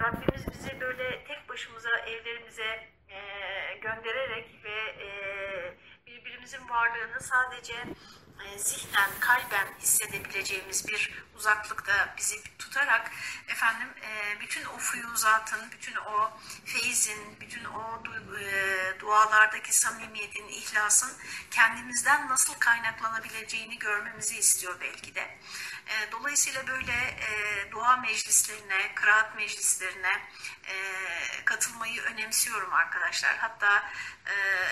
Rabbimiz bizi böyle tek başımıza evlerimize e, göndererek ve e, birbirimizin varlığını sadece e, zihnen, kalben hissedebileceğimiz bir uzaklıkta bizi tutarak efendim e, bütün o fuyuzatın, bütün o feyizin, bütün o e, dualardaki samimiyetin, ihlasın kendimizden nasıl kaynaklanabileceğini görmemizi istiyor belki de. E, dolayısıyla böyle dua meclislerine, kıraat meclislerine katılmayı önemsiyorum arkadaşlar. Hatta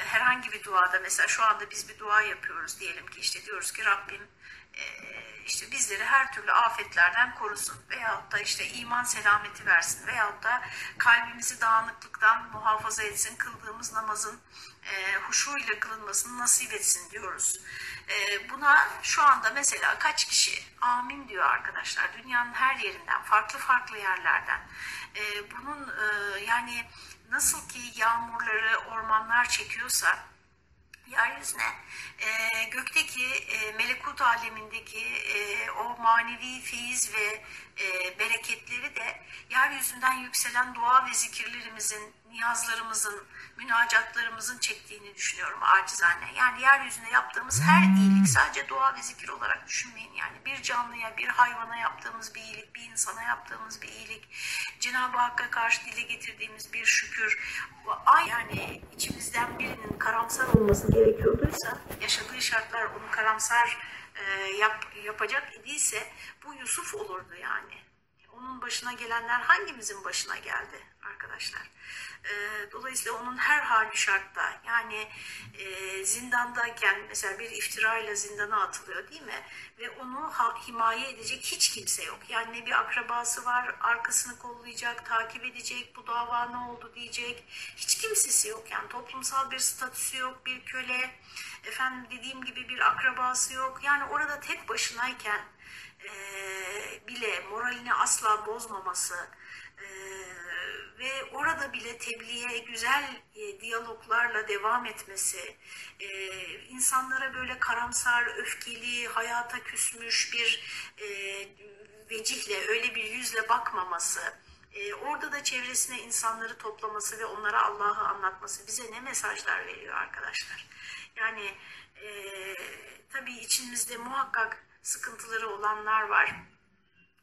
herhangi bir duada mesela şu anda biz bir dua yapıyoruz diyelim ki işte diyoruz ki Rabbim e, işte bizleri her türlü afetlerden korusun veyahut da işte iman selameti versin veyahut da kalbimizi dağınıklıktan muhafaza etsin, kıldığımız namazın e, huşuyla kılınmasını nasip etsin diyoruz. E, buna şu anda mesela kaç kişi amin diyor arkadaşlar dünyanın her yerinden, farklı farklı yerlerden. E, bunun e, yani nasıl ki yağmurları ormanlar çekiyorsa yeryüzüne e, gökteki e, melekut alemindeki e, o manevi feyiz ve e, bereketleri de yeryüzünden yükselen dua ve zikirlerimizin, niyazlarımızın, münacatlarımızın çektiğini düşünüyorum acizane. Yani yeryüzünde yaptığımız her iyilik sadece dua ve zikir olarak düşünmeyin. Yani bir canlıya, bir hayvana yaptığımız bir iyilik, bir insana yaptığımız bir iyilik, Cenab-ı Hakk'a karşı dile getirdiğimiz bir şükür, ay yani içimizden birinin karamsar olması gerekiyorduysa, yaşadığı şartlar onu karamsar e, yap, yapacak idiyse bu Yusuf olurdu yani. Onun başına gelenler hangimizin başına geldi arkadaşlar? E, dolayısıyla onun her hali şartta yani e, zindandayken mesela bir iftirayla zindana atılıyor değil mi? Ve onu himaye edecek hiç kimse yok. Yani ne bir akrabası var arkasını kollayacak, takip edecek, bu dava ne oldu diyecek. Hiç kimsesi yok yani toplumsal bir statüsü yok, bir köle, efendim dediğim gibi bir akrabası yok. Yani orada tek başınayken e, bile moralini asla bozmaması e, ve orada bile tebliğe güzel e, diyaloglarla devam etmesi, e, insanlara böyle karamsar, öfkeli, hayata küsmüş bir e, vecihle, öyle bir yüzle bakmaması, e, orada da çevresine insanları toplaması ve onlara Allah'ı anlatması bize ne mesajlar veriyor arkadaşlar? Yani e, tabii içimizde muhakkak sıkıntıları olanlar var.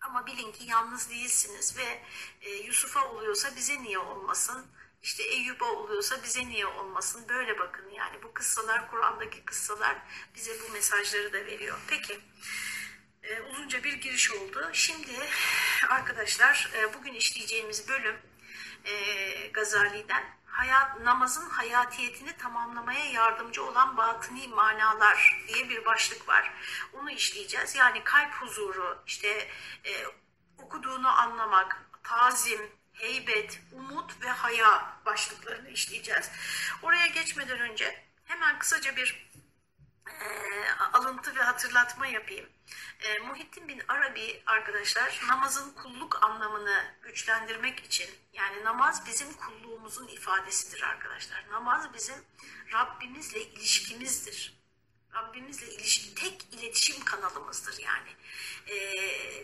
Ama bilin ki yalnız değilsiniz ve e, Yusuf'a oluyorsa bize niye olmasın? İşte Eyyub'a oluyorsa bize niye olmasın? Böyle bakın yani bu kıssalar, Kur'an'daki kıssalar bize bu mesajları da veriyor. Peki e, uzunca bir giriş oldu. Şimdi arkadaşlar e, bugün işleyeceğimiz bölüm e, Gazali'den hayat, namazın hayatiyetini tamamlamaya yardımcı olan batıni manalar diye bir başlık var. Onu işleyeceğiz. Yani kalp huzuru, işte e, okuduğunu anlamak, tazim, heybet, umut ve haya başlıklarını işleyeceğiz. Oraya geçmeden önce hemen kısaca bir alıntı ve hatırlatma yapayım. E, Muhittin bin Arabi arkadaşlar namazın kulluk anlamını güçlendirmek için yani namaz bizim kulluğumuzun ifadesidir arkadaşlar. Namaz bizim Rabbimizle ilişkimizdir. Rabbimizle ilişki tek iletişim kanalımızdır yani. E,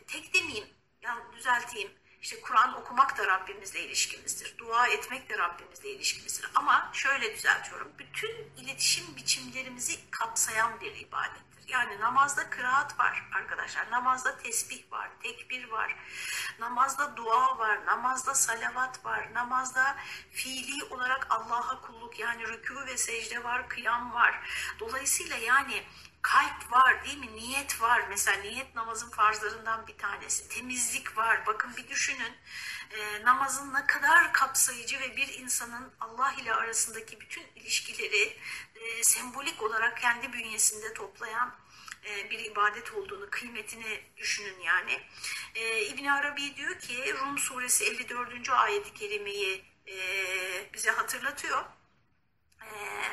tek demeyeyim, yani düzelteyim. İşte Kur'an okumak da Rabbimizle ilişkimizdir. Dua etmek de Rabbimizle ilişkimizdir. Ama şöyle düzeltiyorum. Bütün iletişim biçimlerimizi kapsayan bir ibadettir. Yani namazda kıraat var arkadaşlar. Namazda tesbih var, tekbir var. Namazda dua var, namazda salavat var. Namazda fiili olarak Allah'a kulluk yani rükû ve secde var, kıyam var. Dolayısıyla yani kalp var değil mi? Niyet var. Mesela niyet namazın farzlarından bir tanesi. Temizlik var. Bakın bir düşünün. E, namazın ne kadar kapsayıcı ve bir insanın Allah ile arasındaki bütün ilişkileri e, sembolik olarak kendi bünyesinde toplayan e, bir ibadet olduğunu, kıymetini düşünün yani. E, İbn Arabi diyor ki Rum suresi 54. ayeti kerimeyi e, bize hatırlatıyor.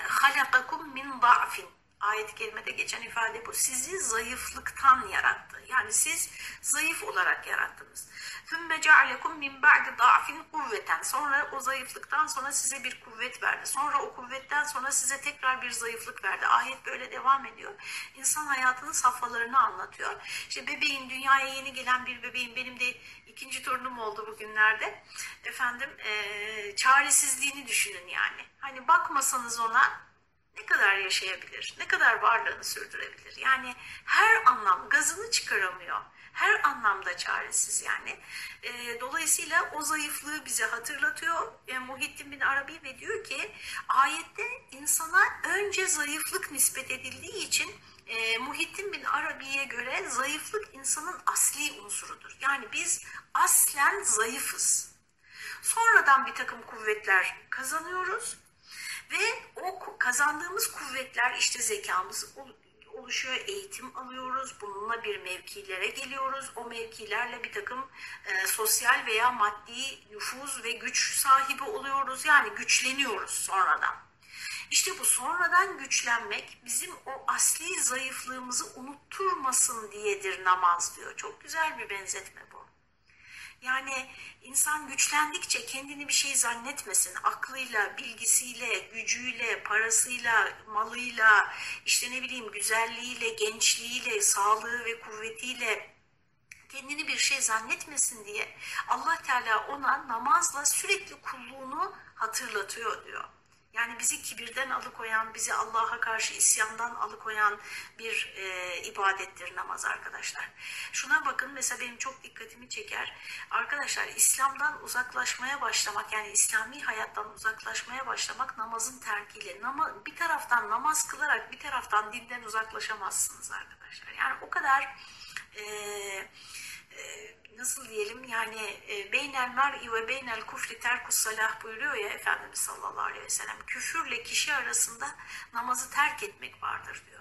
Halakakum min da'fin ayet-i kerimede geçen ifade bu. Sizi zayıflıktan yarattı. Yani siz zayıf olarak yarattınız. ثُمَّ جَعَلَكُمْ مِنْ بَعْدِ ضَعْفٍ kuvveten. Sonra o zayıflıktan sonra size bir kuvvet verdi. Sonra o kuvvetten sonra size tekrar bir zayıflık verdi. Ayet böyle devam ediyor. İnsan hayatının safhalarını anlatıyor. İşte bebeğin, dünyaya yeni gelen bir bebeğin, benim de ikinci torunum oldu bugünlerde. efendim e, çaresizliğini düşünün yani. Hani bakmasanız ona ne kadar yaşayabilir, ne kadar varlığını sürdürebilir. Yani her anlam gazını çıkaramıyor. Her anlamda çaresiz yani. E, dolayısıyla o zayıflığı bize hatırlatıyor e, Muhittin bin Arabi ve diyor ki ayette insana önce zayıflık nispet edildiği için e, Muhittin bin Arabi'ye göre zayıflık insanın asli unsurudur. Yani biz aslen zayıfız. Sonradan bir takım kuvvetler kazanıyoruz ve o kazandığımız kuvvetler işte zekamız oluşuyor, eğitim alıyoruz, bununla bir mevkilere geliyoruz. O mevkilerle bir takım e, sosyal veya maddi nüfuz ve güç sahibi oluyoruz. Yani güçleniyoruz sonradan. İşte bu sonradan güçlenmek bizim o asli zayıflığımızı unutturmasın diyedir namaz diyor. Çok güzel bir benzetme bu. Yani insan güçlendikçe kendini bir şey zannetmesin. Aklıyla, bilgisiyle, gücüyle, parasıyla, malıyla, işte ne bileyim güzelliğiyle, gençliğiyle, sağlığı ve kuvvetiyle kendini bir şey zannetmesin diye Allah Teala ona namazla sürekli kulluğunu hatırlatıyor diyor. Yani bizi kibirden alıkoyan, bizi Allah'a karşı isyandan alıkoyan bir e, ibadettir namaz arkadaşlar. Şuna bakın mesela benim çok dikkatimi çeker. Arkadaşlar İslam'dan uzaklaşmaya başlamak yani İslami hayattan uzaklaşmaya başlamak namazın terkiyle. Nama, bir taraftan namaz kılarak bir taraftan dinden uzaklaşamazsınız arkadaşlar. Yani o kadar... E, e, nasıl diyelim yani e, beynel mer'i ve beynel kufri terkus salah buyuruyor ya Efendimiz sallallahu aleyhi ve sellem. Küfürle kişi arasında namazı terk etmek vardır diyor.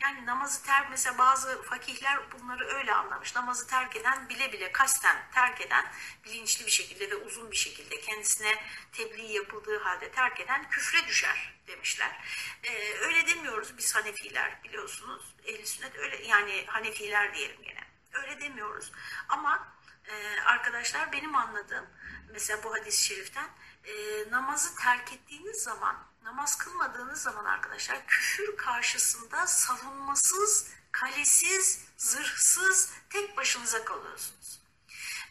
Yani namazı terk mesela bazı fakihler bunları öyle anlamış. Namazı terk eden bile bile kasten terk eden bilinçli bir şekilde ve uzun bir şekilde kendisine tebliğ yapıldığı halde terk eden küfre düşer demişler. Ee, öyle demiyoruz biz Hanefiler biliyorsunuz. Ehl-i sünnet öyle yani Hanefiler diyelim yine. Öyle demiyoruz. Ama e, arkadaşlar benim anladığım mesela bu hadis-i şeriften e, namazı terk ettiğiniz zaman namaz kılmadığınız zaman arkadaşlar küfür karşısında savunmasız, kalesiz, zırhsız tek başınıza kalıyorsunuz.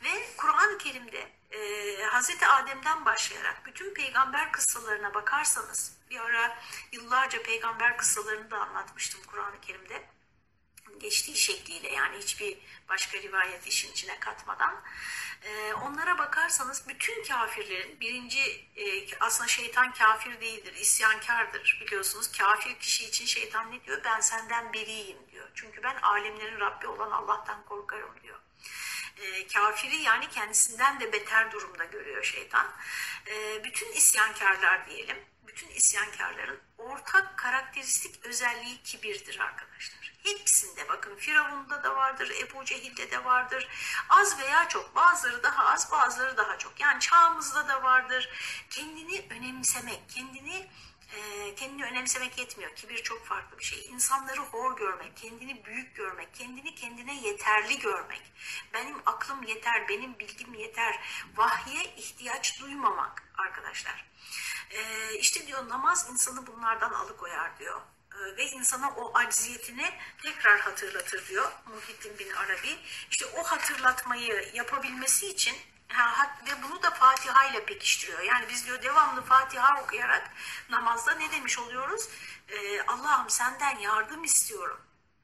Ve Kur'an-ı Kerim'de e, Hz. Adem'den başlayarak bütün peygamber kıssalarına bakarsanız bir ara yıllarca peygamber kıssalarını da anlatmıştım Kur'an-ı Kerim'de geçtiği şekliyle yani hiçbir başka rivayet işin içine katmadan e, onlara bakarsanız bütün kafirlerin birinci e, aslında şeytan kafir değildir, isyankardır biliyorsunuz. Kafir kişi için şeytan ne diyor? Ben senden beriyim diyor. Çünkü ben alemlerin Rabbi olan Allah'tan korkarım diyor. E, kafiri yani kendisinden de beter durumda görüyor şeytan. E, bütün isyankarlar diyelim, bütün isyankarların ortak karakteristik özelliği kibirdir arkadaşlar. Hepsinde bakın Firavun'da da vardır, Ebu Cehil'de de vardır. Az veya çok bazıları daha az bazıları daha çok. Yani çağımızda da vardır. Kendini önemsemek, kendini e, kendini önemsemek yetmiyor. Kibir çok farklı bir şey. İnsanları hor görmek, kendini büyük görmek, kendini kendine yeterli görmek. Benim aklım yeter, benim bilgim yeter. Vahye ihtiyaç duymamak arkadaşlar. E, işte diyor namaz insanı bunlardan alıkoyar diyor. E, ve insana o acziyetini tekrar hatırlatır diyor Muhittin bin Arabi. İşte o hatırlatmayı yapabilmesi için ve bunu da Fatiha ile pekiştiriyor. Yani biz diyor devamlı Fatiha okuyarak namazda ne demiş oluyoruz? Ee, Allah'ım senden yardım istiyorum.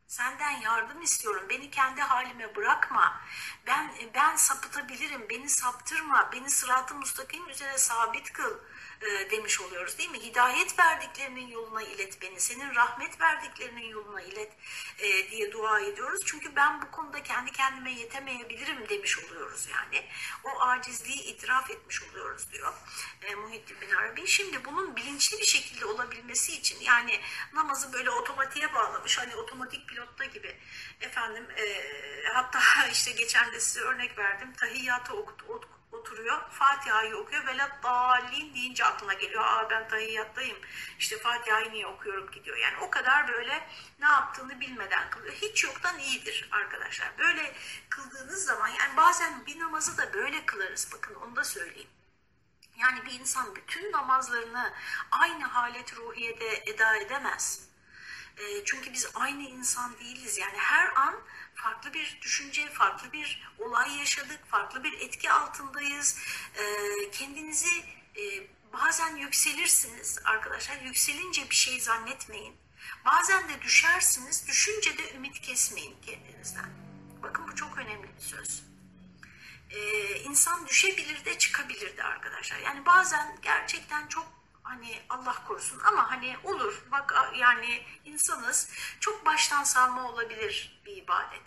Senden yardım istiyorum. Beni kendi halime bırakma. Ben ben sapıtabilirim. Beni saptırma. Beni sırat-ı mustakim üzere sabit kıl e, demiş oluyoruz değil mi? Hidayet verdiklerinin yoluna ilet beni, senin rahmet verdiklerinin yoluna ilet e, diye dua ediyoruz. Çünkü ben bu konuda kendi kendime yetemeyebilirim demiş oluyoruz yani. O acizliği itiraf etmiş oluyoruz diyor e, Muhittin bin Arabi. Şimdi bunun bilinçli bir şekilde olabilmesi için yani namazı böyle otomatiğe bağlamış hani otomatik pilotta gibi efendim e, hatta işte geçen de size örnek verdim tahiyyatı okut, okut oturuyor. Fatiha'yı okuyor. Velat dalin deyince aklına geliyor. Aa ben tahiyyattayım. İşte Fatiha'yı niye okuyorum gidiyor. Yani o kadar böyle ne yaptığını bilmeden kılıyor. Hiç yoktan iyidir arkadaşlar. Böyle kıldığınız zaman yani bazen bir namazı da böyle kılarız. Bakın onu da söyleyeyim. Yani bir insan bütün namazlarını aynı halet ruhiyede eda edemez. E, çünkü biz aynı insan değiliz. Yani her an farklı bir düşünce, farklı bir olay yaşadık, farklı bir etki altındayız. E, kendinizi e, bazen yükselirsiniz arkadaşlar. Yükselince bir şey zannetmeyin. Bazen de düşersiniz. Düşünce de ümit kesmeyin kendinizden. Bakın bu çok önemli bir söz. Ee, insan düşebilir de çıkabilir de arkadaşlar. Yani bazen gerçekten çok hani Allah korusun ama hani olur bak yani insanız çok baştan salma olabilir bir ibadet.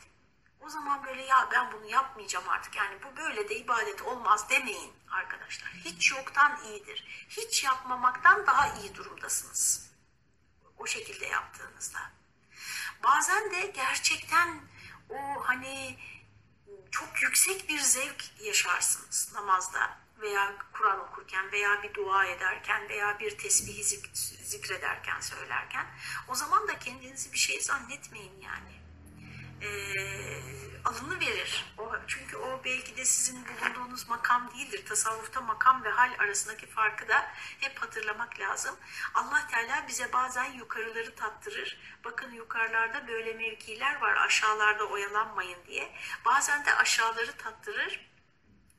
O zaman böyle ya ben bunu yapmayacağım artık yani bu böyle de ibadet olmaz demeyin arkadaşlar. Hiç yoktan iyidir. Hiç yapmamaktan daha iyi durumdasınız. O şekilde yaptığınızda. Bazen de gerçekten o hani çok yüksek bir zevk yaşarsınız namazda veya Kur'an okurken veya bir dua ederken veya bir tesbihi zik zikrederken söylerken o zaman da kendinizi bir şey zannetmeyin yani. Ee, alını verir. O, çünkü o belki de sizin bulunduğunuz makam değildir. Tasavvufta makam ve hal arasındaki farkı da hep hatırlamak lazım. Allah Teala bize bazen yukarıları tattırır. Bakın yukarılarda böyle mevkiler var aşağılarda oyalanmayın diye. Bazen de aşağıları tattırır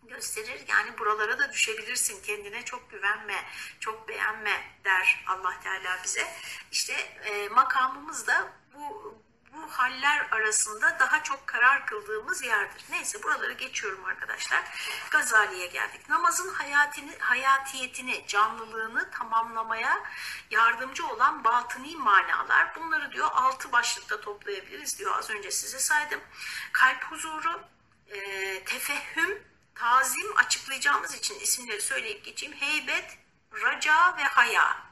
gösterir. Yani buralara da düşebilirsin. Kendine çok güvenme, çok beğenme der Allah Teala bize. İşte e, makamımız da bu bu haller arasında daha çok karar kıldığımız yerdir. Neyse buraları geçiyorum arkadaşlar. Gazali'ye geldik. Namazın hayatini, hayatiyetini, canlılığını tamamlamaya yardımcı olan batıni manalar. Bunları diyor altı başlıkta toplayabiliriz diyor. Az önce size saydım. Kalp huzuru, e, tefehüm, tazim açıklayacağımız için isimleri söyleyip geçeyim. Heybet, raca ve haya.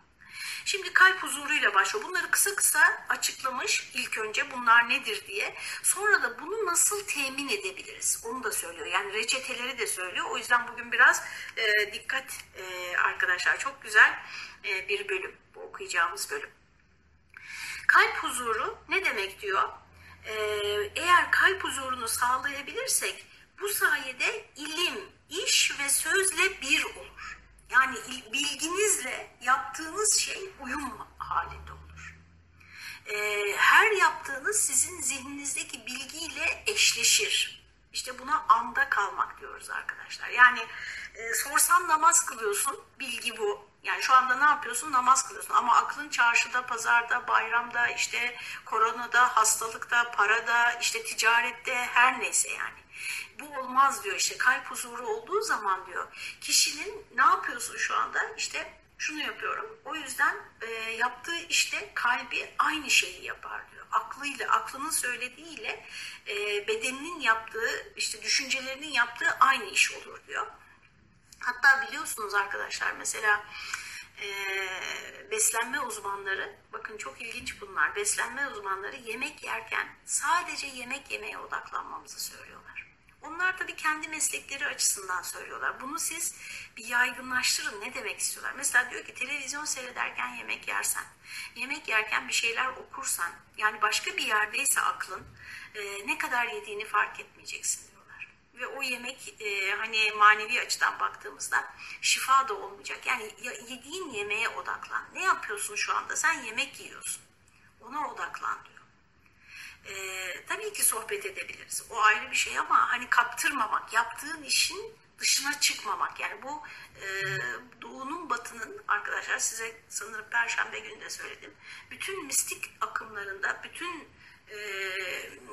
Şimdi kalp huzuruyla başlıyor. Bunları kısa kısa açıklamış ilk önce bunlar nedir diye. Sonra da bunu nasıl temin edebiliriz onu da söylüyor. Yani reçeteleri de söylüyor. O yüzden bugün biraz e, dikkat e, arkadaşlar. Çok güzel e, bir bölüm bu okuyacağımız bölüm. Kalp huzuru ne demek diyor? E, eğer kalp huzurunu sağlayabilirsek bu sayede ilim, iş ve sözle bir olur. Yani bilginizle yaptığınız şey uyum halinde olur. Ee, her yaptığınız sizin zihninizdeki bilgiyle eşleşir. İşte buna anda kalmak diyoruz arkadaşlar. Yani e, sorsan namaz kılıyorsun, bilgi bu. Yani şu anda ne yapıyorsun? Namaz kılıyorsun. Ama aklın çarşıda, pazarda, bayramda, işte koronada, hastalıkta, parada, işte ticarette, her neyse yani bu olmaz diyor. İşte kalp huzuru olduğu zaman diyor kişinin ne yapıyorsun şu anda? İşte şunu yapıyorum. O yüzden e, yaptığı işte kalbi aynı şeyi yapar diyor. Aklıyla aklının söylediğiyle e, bedeninin yaptığı işte düşüncelerinin yaptığı aynı iş olur diyor. Hatta biliyorsunuz arkadaşlar mesela e, beslenme uzmanları bakın çok ilginç bunlar. Beslenme uzmanları yemek yerken sadece yemek yemeye odaklanmamızı söylüyorlar onlar tabii kendi meslekleri açısından söylüyorlar. Bunu siz bir yaygınlaştırın. Ne demek istiyorlar? Mesela diyor ki televizyon seyrederken yemek yersen, yemek yerken bir şeyler okursan, yani başka bir yerdeyse aklın e, ne kadar yediğini fark etmeyeceksin diyorlar. Ve o yemek e, hani manevi açıdan baktığımızda şifa da olmayacak. Yani yediğin yemeğe odaklan. Ne yapıyorsun şu anda? Sen yemek yiyorsun. Ona odaklan diyor. Ee, tabii ki sohbet edebiliriz. O ayrı bir şey ama hani kaptırmamak, yaptığın işin dışına çıkmamak. Yani bu e, doğunun batının arkadaşlar size sanırım perşembe günü de söyledim. Bütün mistik akımlarında, bütün e,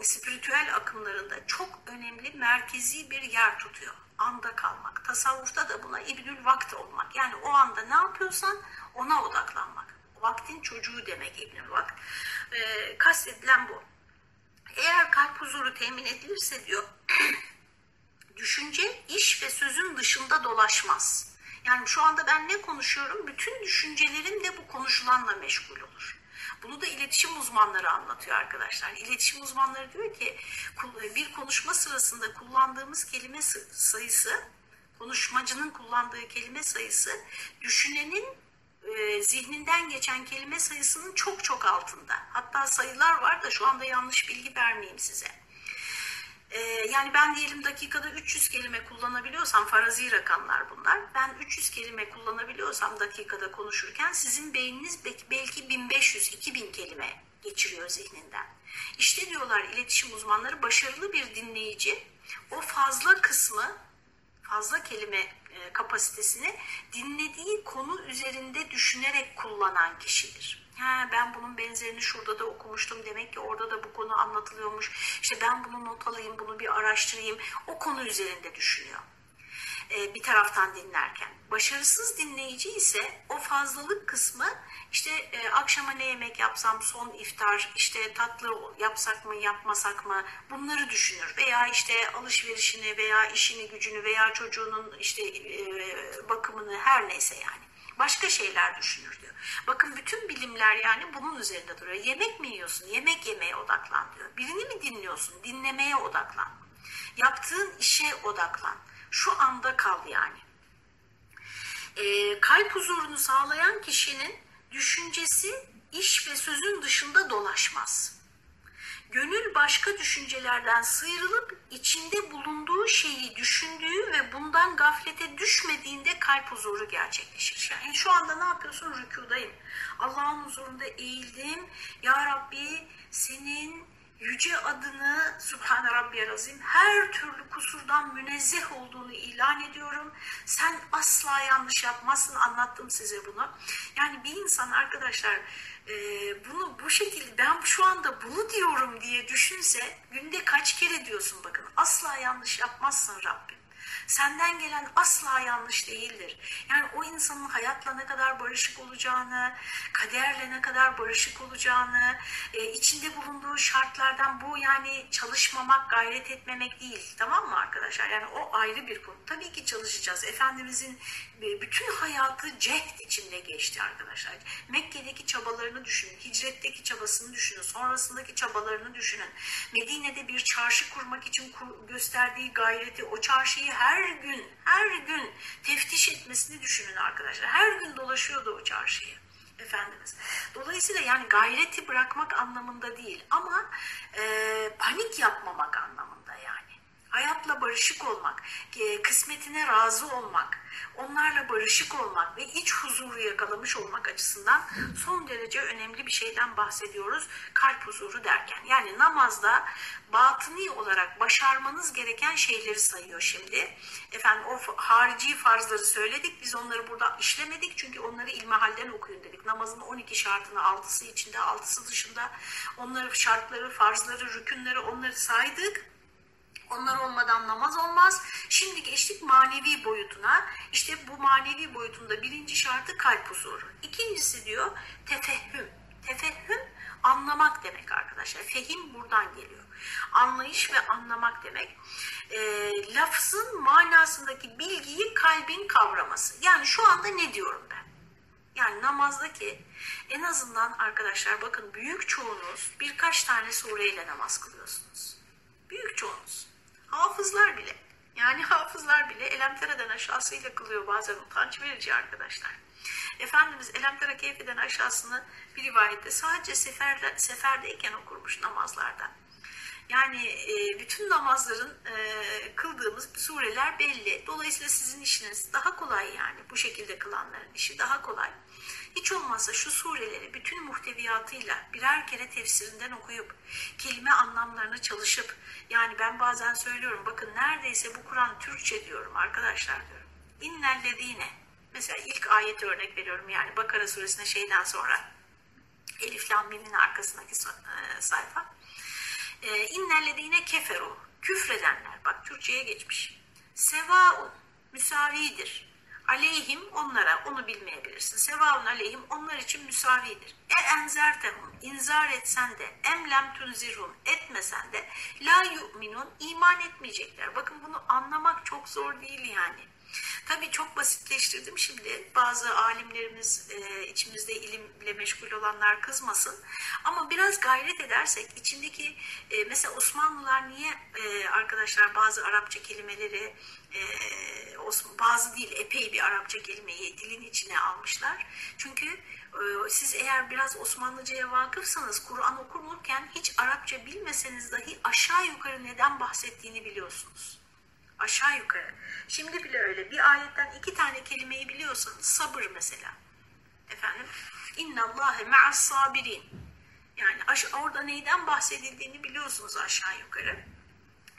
spiritüel akımlarında çok önemli merkezi bir yer tutuyor. Anda kalmak. Tasavvufta da buna ibnül vakt olmak. Yani o anda ne yapıyorsan ona odaklanmak. Vaktin çocuğu demek ibnül vakt. E, kastedilen bu. Eğer kalp huzuru temin edilirse diyor, düşünce iş ve sözün dışında dolaşmaz. Yani şu anda ben ne konuşuyorum? Bütün düşüncelerim de bu konuşulanla meşgul olur. Bunu da iletişim uzmanları anlatıyor arkadaşlar. İletişim uzmanları diyor ki bir konuşma sırasında kullandığımız kelime sayısı, konuşmacının kullandığı kelime sayısı düşünenin e, zihninden geçen kelime sayısının çok çok altında. Hatta sayılar var da şu anda yanlış bilgi vermeyeyim size. E, yani ben diyelim dakikada 300 kelime kullanabiliyorsam, farazi rakamlar bunlar. Ben 300 kelime kullanabiliyorsam dakikada konuşurken sizin beyniniz belki 1500-2000 kelime geçiriyor zihninden. İşte diyorlar iletişim uzmanları başarılı bir dinleyici o fazla kısmı fazla kelime e, kapasitesini dinlediği konu üzerinde düşünerek kullanan kişidir. Ha, ben bunun benzerini şurada da okumuştum. Demek ki orada da bu konu anlatılıyormuş. İşte ben bunu not alayım, bunu bir araştırayım. O konu üzerinde düşünüyor. Ee, bir taraftan dinlerken. Başarısız dinleyici ise o fazlalık kısmı işte e, akşama ne yemek yapsam son iftar işte tatlı yapsak mı yapmasak mı bunları düşünür veya işte alışverişini veya işini gücünü veya çocuğunun işte e, bakımını her neyse yani başka şeyler düşünür diyor. Bakın bütün bilimler yani bunun üzerinde duruyor. Yemek mi yiyorsun? Yemek yemeye odaklan diyor. Birini mi dinliyorsun? Dinlemeye odaklan. Yaptığın işe odaklan. Şu anda kal yani. E, kalp huzurunu sağlayan kişinin düşüncesi iş ve sözün dışında dolaşmaz. Gönül başka düşüncelerden sıyrılıp içinde bulunduğu şeyi düşündüğü ve bundan gaflete düşmediğinde kalp huzuru gerçekleşir. Yani şu anda ne yapıyorsun? Rükudayım. Allah'ın huzurunda eğildim. Ya Rabbi senin yüce adını Subhane Rabbiyel Azim her türlü kusurdan münezzeh olduğunu ilan ediyorum. Sen asla yanlış yapmazsın anlattım size bunu. Yani bir insan arkadaşlar e, bunu bu şekilde ben şu anda bunu diyorum diye düşünse günde kaç kere diyorsun bakın asla yanlış yapmazsın Rabbim. Senden gelen asla yanlış değildir. Yani o insanın hayatla ne kadar barışık olacağını, kaderle ne kadar barışık olacağını, e, içinde bulunduğu şartlardan bu yani çalışmamak, gayret etmemek değil. Tamam mı arkadaşlar? Yani o ayrı bir konu. Tabii ki çalışacağız. Efendimizin e, bütün hayatı cehd içinde geçti arkadaşlar. Mekke'deki çabalarını düşünün, hicretteki çabasını düşünün, sonrasındaki çabalarını düşünün. Medine'de bir çarşı kurmak için gösterdiği gayreti, o çarşıyı her gün, her gün teftiş etmesini düşünün arkadaşlar. Her gün dolaşıyordu o çarşıyı. Efendimiz. Dolayısıyla yani gayreti bırakmak anlamında değil ama e, panik yapmamak anlamında yani. Hayatla barışık olmak, e, kısmetine razı olmak, onlarla barışık olmak ve iç huzuru yakalamış olmak açısından son derece önemli bir şeyden bahsediyoruz kalp huzuru derken. Yani namazda batıni olarak başarmanız gereken şeyleri sayıyor şimdi. Efendim o harici farzları söyledik. Biz onları burada işlemedik çünkü onları ilmihalden okuyun dedik. Namazın 12 şartını 6'sı içinde 6'sı dışında onları şartları, farzları, rükünleri onları saydık. Onlar olmadan namaz olmaz. Şimdi geçtik manevi boyutuna. İşte bu manevi boyutunda birinci şartı kalp huzuru. İkincisi diyor tefehüm. Tefehüm anlamak demek arkadaşlar. Fehim buradan geliyor. Anlayış ve anlamak demek. E, lafzın manasındaki bilgiyi kalbin kavraması. Yani şu anda ne diyorum ben? Yani namazdaki en azından arkadaşlar bakın büyük çoğunuz birkaç tane sureyle namaz kılıyorsunuz. Büyük çoğunuz. Hafızlar bile. Yani hafızlar bile elemtereden aşağısıyla kılıyor bazen utanç verici arkadaşlar. Efendimiz elemtera keyfeden aşağısını bir rivayette sadece seferde, seferdeyken okurmuş namazlarda. Yani e, bütün namazların e, kıldığımız sureler belli. Dolayısıyla sizin işiniz daha kolay yani. Bu şekilde kılanların işi daha kolay. Hiç olmazsa şu sureleri bütün muhteviyatıyla birer kere tefsirinden okuyup, kelime anlamlarını çalışıp, yani ben bazen söylüyorum bakın neredeyse bu Kur'an Türkçe diyorum arkadaşlar diyorum. İnnellezine mesela ilk ayet örnek veriyorum yani Bakara suresine şeyden sonra Elif Lam arkasındaki e, sayfa. E, İnnellezine keferu küfredenler bak Türkçe'ye geçmiş. Sevaun müsavidir aleyhim onlara onu bilmeyebilirsin. Sevaun aleyhim onlar için müsavidir. E enzertehum inzar etsen de emlem tunzirhum etmesen de la yu'minun iman etmeyecekler. Bakın bunu anlamak çok zor değil yani. Tabii çok basitleştirdim şimdi. Bazı alimlerimiz e, içimizde ilimle meşgul olanlar kızmasın. Ama biraz gayret edersek içindeki e, mesela Osmanlılar niye e, arkadaşlar bazı Arapça kelimeleri bazı değil epey bir Arapça kelimeyi dilin içine almışlar. Çünkü siz eğer biraz Osmanlıcaya vakıfsanız Kur'an okurken hiç Arapça bilmeseniz dahi aşağı yukarı neden bahsettiğini biliyorsunuz. Aşağı yukarı. Şimdi bile öyle. Bir ayetten iki tane kelimeyi biliyorsanız sabır mesela. Efendim. İnnallâhe me'as sabirin. Yani orada neyden bahsedildiğini biliyorsunuz aşağı yukarı.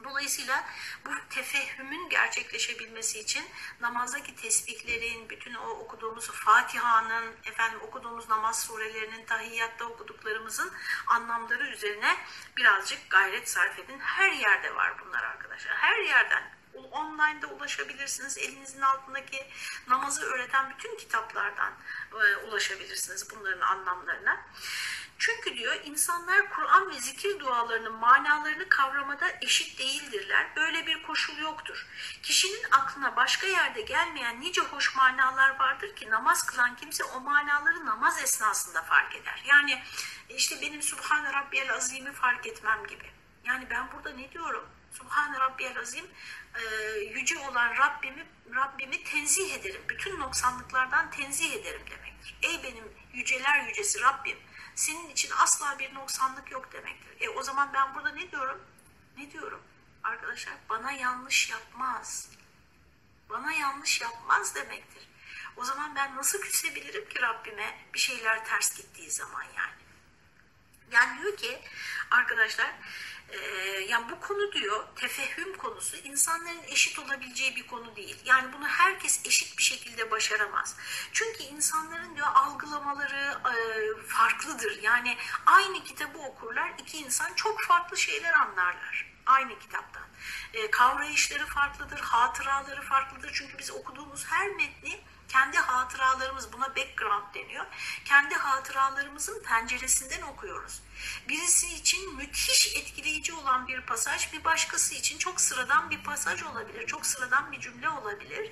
Dolayısıyla bu tefehümün gerçekleşebilmesi için namazdaki tesbihlerin, bütün o okuduğumuz Fatiha'nın, efendim okuduğumuz namaz surelerinin, tahiyyatta okuduklarımızın anlamları üzerine birazcık gayret sarf edin. Her yerde var bunlar arkadaşlar. Her yerden online'da ulaşabilirsiniz. Elinizin altındaki namazı öğreten bütün kitaplardan e, ulaşabilirsiniz bunların anlamlarına. Çünkü diyor insanlar Kur'an ve zikir dualarının manalarını kavramada eşit değildirler. Böyle bir koşul yoktur. Kişinin aklına başka yerde gelmeyen nice hoş manalar vardır ki namaz kılan kimse o manaları namaz esnasında fark eder. Yani işte benim Subhane Rabbiyel Azim'i fark etmem gibi. Yani ben burada ne diyorum? Subhane Rabbiyel Azim yüce olan Rabbimi Rabbimi tenzih ederim. Bütün noksanlıklardan tenzih ederim demektir. Ey benim yüceler yücesi Rabbim senin için asla bir noksanlık yok demektir. E o zaman ben burada ne diyorum? Ne diyorum? Arkadaşlar bana yanlış yapmaz. Bana yanlış yapmaz demektir. O zaman ben nasıl küsebilirim ki Rabbime bir şeyler ters gittiği zaman yani. Yani diyor ki arkadaşlar e, yani bu konu diyor tefehüm konusu insanların eşit olabileceği bir konu değil. Yani bunu herkes eşit bir şekilde başaramaz. Çünkü insanların diyor algılamaları e, farklıdır. Yani aynı kitabı okurlar iki insan çok farklı şeyler anlarlar aynı kitaptan. E, kavrayışları farklıdır, hatıraları farklıdır. Çünkü biz okuduğumuz her metni kendi hatıralarımız buna background deniyor. Kendi hatıralarımızın penceresinden okuyoruz. Birisi için müthiş etkileyici olan bir pasaj bir başkası için çok sıradan bir pasaj olabilir. Çok sıradan bir cümle olabilir.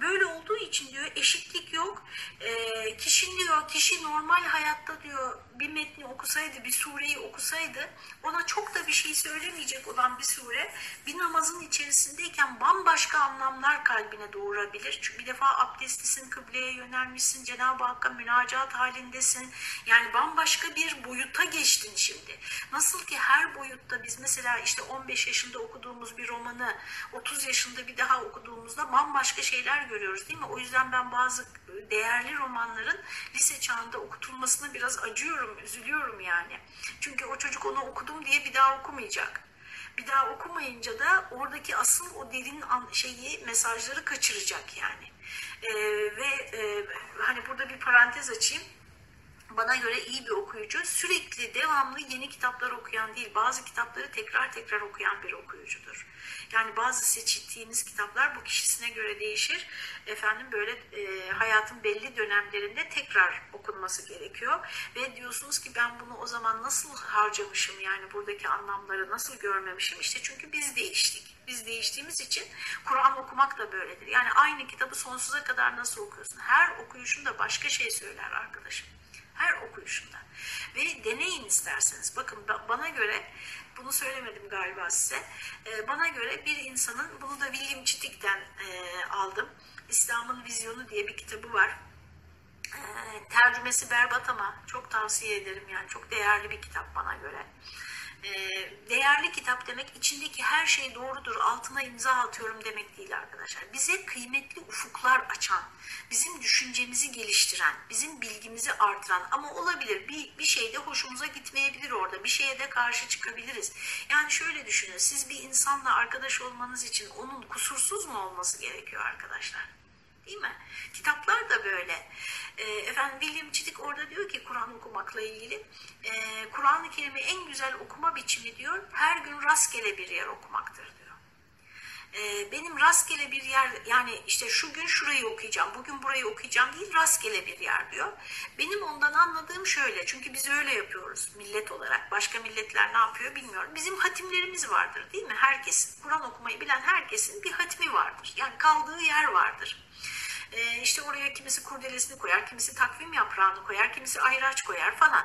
Böyle olduğu için diyor eşitlik yok. E, kişi diyor kişi normal hayatta diyor bir metni okusaydı bir sureyi okusaydı ona çok da bir şey söylemeyecek olan bir sure bir namazın içerisindeyken bambaşka anlamlar kalbine doğurabilir. Çünkü bir defa abdestlisin, kıbleye yönelmişsin, Cenab-ı Hakk'a münacat halindesin. Yani bambaşka bir boyuta geçtin şimdi. Nasıl ki her boyutta biz mesela işte 15 yaşında okuduğumuz bir romanı 30 yaşında bir daha okuduğumuzda bambaşka şeyler görüyoruz değil mi? O yüzden ben bazı değerli romanların lise çağında okutulmasına biraz acıyorum, üzülüyorum yani. Çünkü o çocuk onu okudum diye bir daha okumayacak. Bir daha okumayınca da oradaki asıl o derin şeyi, mesajları kaçıracak yani. Ee, ve e, hani burada bir parantez açayım bana göre iyi bir okuyucu sürekli devamlı yeni kitaplar okuyan değil bazı kitapları tekrar tekrar okuyan bir okuyucudur. Yani bazı seçtiğiniz kitaplar bu kişisine göre değişir. Efendim böyle e, hayatın belli dönemlerinde tekrar okunması gerekiyor. Ve diyorsunuz ki ben bunu o zaman nasıl harcamışım yani buradaki anlamları nasıl görmemişim? İşte çünkü biz değiştik. Biz değiştiğimiz için Kur'an okumak da böyledir. Yani aynı kitabı sonsuza kadar nasıl okuyorsun? Her okuyuşunda başka şey söyler arkadaşım. Her okuyuşunda. Ve deneyin isterseniz. Bakın bana göre, bunu söylemedim galiba size. Bana göre bir insanın, bunu da William Chittick'ten aldım. İslam'ın Vizyonu diye bir kitabı var. Tercümesi berbat ama çok tavsiye ederim yani. Çok değerli bir kitap bana göre değerli kitap demek içindeki her şey doğrudur, altına imza atıyorum demek değil arkadaşlar. Bize kıymetli ufuklar açan, bizim düşüncemizi geliştiren, bizim bilgimizi artıran ama olabilir bir, bir şey de hoşumuza gitmeyebilir orada, bir şeye de karşı çıkabiliriz. Yani şöyle düşünün, siz bir insanla arkadaş olmanız için onun kusursuz mu olması gerekiyor arkadaşlar? Değil mi? Kitaplar da böyle. E, efendim William Çidik orada diyor ki Kur'an okumakla ilgili e, Kur'an-ı Kerim'i en güzel okuma biçimi diyor her gün rastgele bir yer okumaktır diyor. E, benim rastgele bir yer yani işte şu gün şurayı okuyacağım, bugün burayı okuyacağım değil rastgele bir yer diyor. Benim ondan anladığım şöyle çünkü biz öyle yapıyoruz millet olarak. Başka milletler ne yapıyor bilmiyorum. Bizim hatimlerimiz vardır değil mi? Herkesin, Kur'an okumayı bilen herkesin bir hatimi vardır. Yani kaldığı yer vardır. Ee, işte oraya kimisi kurdelesini koyar, kimisi takvim yaprağını koyar, kimisi ayraç koyar falan.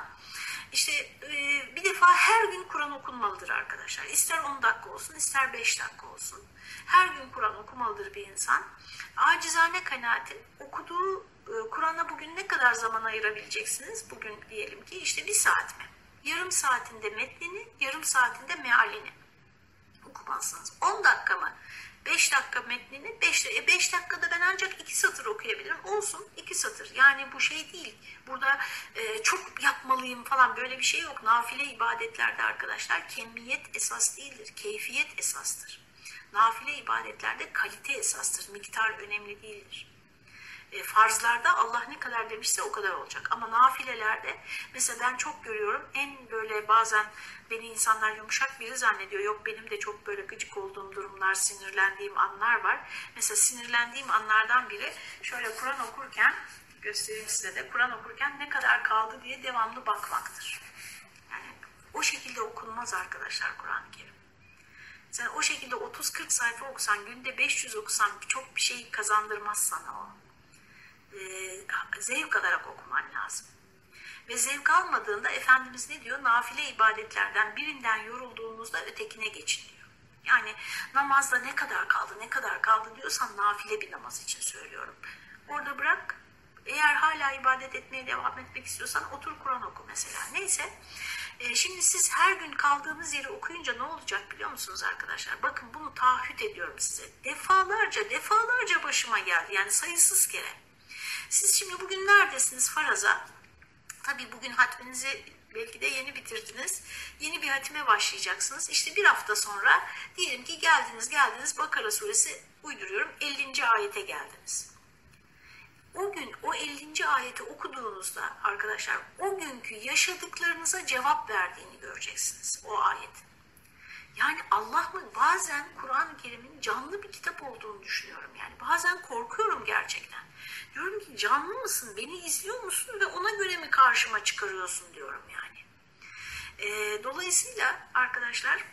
İşte e, bir defa her gün Kur'an okunmalıdır arkadaşlar. İster 10 dakika olsun, ister 5 dakika olsun. Her gün Kur'an okumalıdır bir insan. Acizane kanaatim okuduğu e, Kur'an'a bugün ne kadar zaman ayırabileceksiniz? Bugün diyelim ki işte bir saat mi? Yarım saatinde metnini, yarım saatinde mealini okumazsınız. 10 dakika mı? 5 dakika metnini 5 5 dakikada ben ancak 2 satır okuyabilirim. Olsun 2 satır. Yani bu şey değil. Burada e, çok yapmalıyım falan böyle bir şey yok. Nafile ibadetlerde arkadaşlar kemiyet esas değildir. Keyfiyet esastır. Nafile ibadetlerde kalite esastır. Miktar önemli değildir. E, farzlarda Allah ne kadar demişse o kadar olacak. Ama nafilelerde mesela ben çok görüyorum en böyle bazen beni insanlar yumuşak biri zannediyor. Yok benim de çok böyle gıcık olduğum durumlar, sinirlendiğim anlar var. Mesela sinirlendiğim anlardan biri şöyle Kur'an okurken göstereyim size de Kur'an okurken ne kadar kaldı diye devamlı bakmaktır. Yani o şekilde okunmaz arkadaşlar Kur'an-ı Kerim. Sen o şekilde 30-40 sayfa okusan, günde 500 okusan çok bir şey kazandırmaz sana o. Ee, zevk alarak okuman lazım. Ve zevk almadığında Efendimiz ne diyor? Nafile ibadetlerden birinden yorulduğunuzda ötekine geçin diyor. Yani namazda ne kadar kaldı, ne kadar kaldı diyorsan nafile bir namaz için söylüyorum. Orada bırak. Eğer hala ibadet etmeye devam etmek istiyorsan otur Kur'an oku mesela. Neyse. E, şimdi siz her gün kaldığınız yeri okuyunca ne olacak biliyor musunuz arkadaşlar? Bakın bunu taahhüt ediyorum size. Defalarca, defalarca başıma geldi. Yani sayısız kere. Siz şimdi bugün neredesiniz faraza? Tabii bugün hatminizi belki de yeni bitirdiniz. Yeni bir hatime başlayacaksınız. İşte bir hafta sonra diyelim ki geldiniz geldiniz Bakara suresi uyduruyorum 50. ayete geldiniz. O gün o 50. ayeti okuduğunuzda arkadaşlar o günkü yaşadıklarınıza cevap verdiğini göreceksiniz o ayetin. Yani Allah mı bazen Kur'an-ı Kerim'in canlı bir kitap olduğunu düşünüyorum yani. Bazen korkuyorum gerçekten. Diyorum ki canlı mısın, beni izliyor musun ve ona göre mi karşıma çıkarıyorsun diyorum yani. E, dolayısıyla arkadaşlar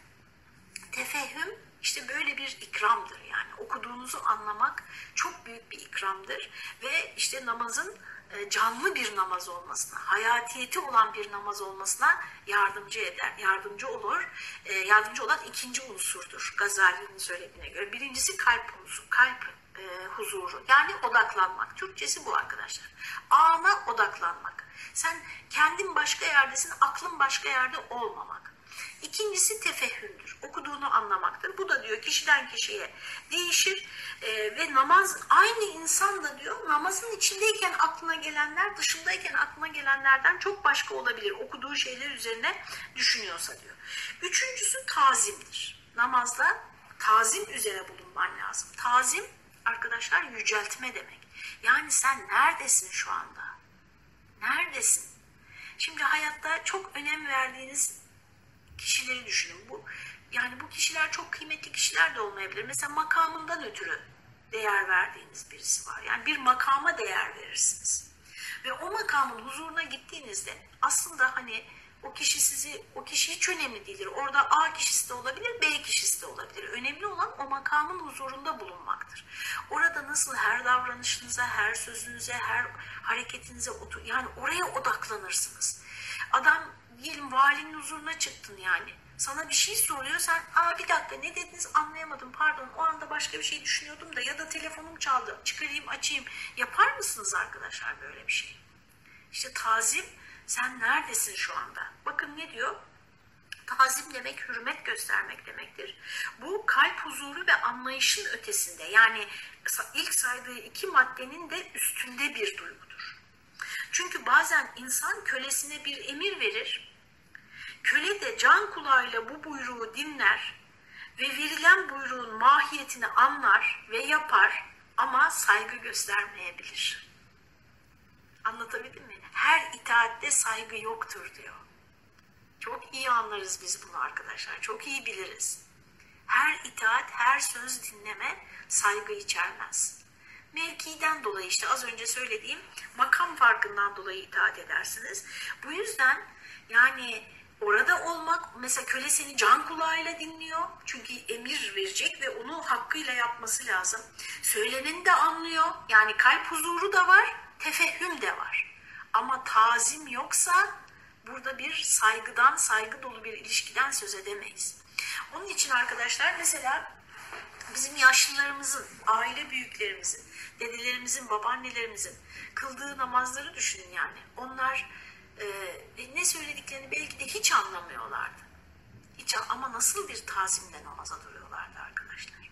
tefehüm işte böyle bir ikramdır yani okuduğunuzu anlamak çok büyük bir ikramdır ve işte namazın e, canlı bir namaz olmasına, hayatiyeti olan bir namaz olmasına yardımcı eder, yardımcı olur. E, yardımcı olan ikinci unsurdur Gazali'nin söylediğine göre. Birincisi kalp unsuru, kalp e, huzuru. Yani odaklanmak. Türkçesi bu arkadaşlar. Ana odaklanmak. Sen kendin başka yerdesin, aklın başka yerde olmamak. İkincisi tefehümdür. Okuduğunu anlamaktır. Bu da diyor kişiden kişiye değişir e, ve namaz aynı insan da diyor namazın içindeyken aklına gelenler dışındayken aklına gelenlerden çok başka olabilir. Okuduğu şeyler üzerine düşünüyorsa diyor. Üçüncüsü tazimdir. Namazda tazim üzere bulunman lazım. Tazim arkadaşlar yüceltme demek. Yani sen neredesin şu anda? Neredesin? Şimdi hayatta çok önem verdiğiniz kişileri düşünün. Bu yani bu kişiler çok kıymetli kişiler de olmayabilir. Mesela makamından ötürü değer verdiğiniz birisi var. Yani bir makama değer verirsiniz. Ve o makamın huzuruna gittiğinizde aslında hani o kişi sizi, o kişi hiç önemli değildir. Orada A kişisi de olabilir, B kişisi de olabilir. Önemli olan o makamın huzurunda bulunmaktır. Orada nasıl her davranışınıza, her sözünüze, her hareketinize yani oraya odaklanırsınız. Adam diyelim valinin huzuruna çıktın yani. Sana bir şey soruyor sen aa bir dakika ne dediniz anlayamadım pardon o anda başka bir şey düşünüyordum da ya da telefonum çaldı çıkarayım açayım. Yapar mısınız arkadaşlar böyle bir şey? İşte tazim sen neredesin şu anda? Bakın ne diyor? Tazim demek hürmet göstermek demektir. Bu kalp huzuru ve anlayışın ötesinde yani ilk saydığı iki maddenin de üstünde bir duygudur. Çünkü bazen insan kölesine bir emir verir. Köle de can kulağıyla bu buyruğu dinler ve verilen buyruğun mahiyetini anlar ve yapar ama saygı göstermeyebilir. Anlatabildim mi? Her itaatte saygı yoktur diyor. Çok iyi anlarız biz bunu arkadaşlar. Çok iyi biliriz. Her itaat, her söz dinleme saygı içermez. Mevkiden dolayı işte az önce söylediğim makam farkından dolayı itaat edersiniz. Bu yüzden yani orada olmak mesela köle seni can kulağıyla dinliyor. Çünkü emir verecek ve onu hakkıyla yapması lazım. Söyleneni de anlıyor. Yani kalp huzuru da var, tefehüm de var. Ama tazim yoksa burada bir saygıdan, saygı dolu bir ilişkiden söz edemeyiz. Onun için arkadaşlar mesela bizim yaşlılarımızın, aile büyüklerimizin, dedelerimizin, babaannelerimizin kıldığı namazları düşünün yani. Onlar e, ne söylediklerini belki de hiç anlamıyorlardı. Hiç, ama nasıl bir tazimle namaza duruyorlardı arkadaşlar.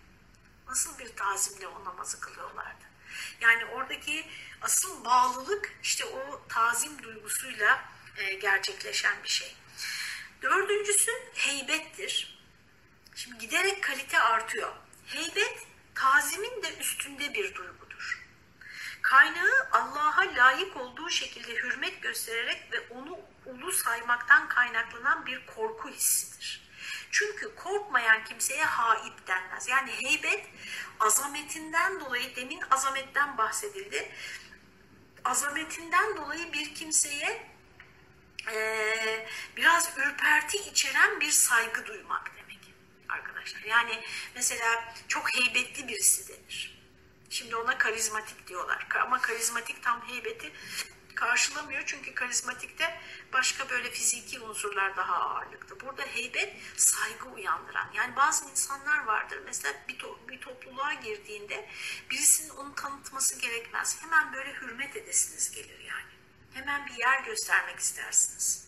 Nasıl bir tazimle o namazı kılıyorlardı. Yani oradaki Asıl bağlılık işte o tazim duygusuyla e, gerçekleşen bir şey. Dördüncüsü heybettir. Şimdi giderek kalite artıyor. Heybet tazimin de üstünde bir duygudur. Kaynağı Allah'a layık olduğu şekilde hürmet göstererek ve onu ulu saymaktan kaynaklanan bir korku hissidir. Çünkü korkmayan kimseye haip denmez. Yani heybet azametinden dolayı demin azametten bahsedildi. Azametinden dolayı bir kimseye e, biraz ürperti içeren bir saygı duymak demek arkadaşlar. Yani mesela çok heybetli birisi denir. Şimdi ona karizmatik diyorlar. Ama karizmatik tam heybeti karşılamıyor. Çünkü karizmatikte başka böyle fiziki unsurlar daha ağırlıklı. Burada heybet saygı uyandıran. Yani bazı insanlar vardır. Mesela bir, to bir topluluğa girdiğinde birisinin onu tanıtması gerekmez. Hemen böyle hürmet edesiniz gelir yani. Hemen bir yer göstermek istersiniz.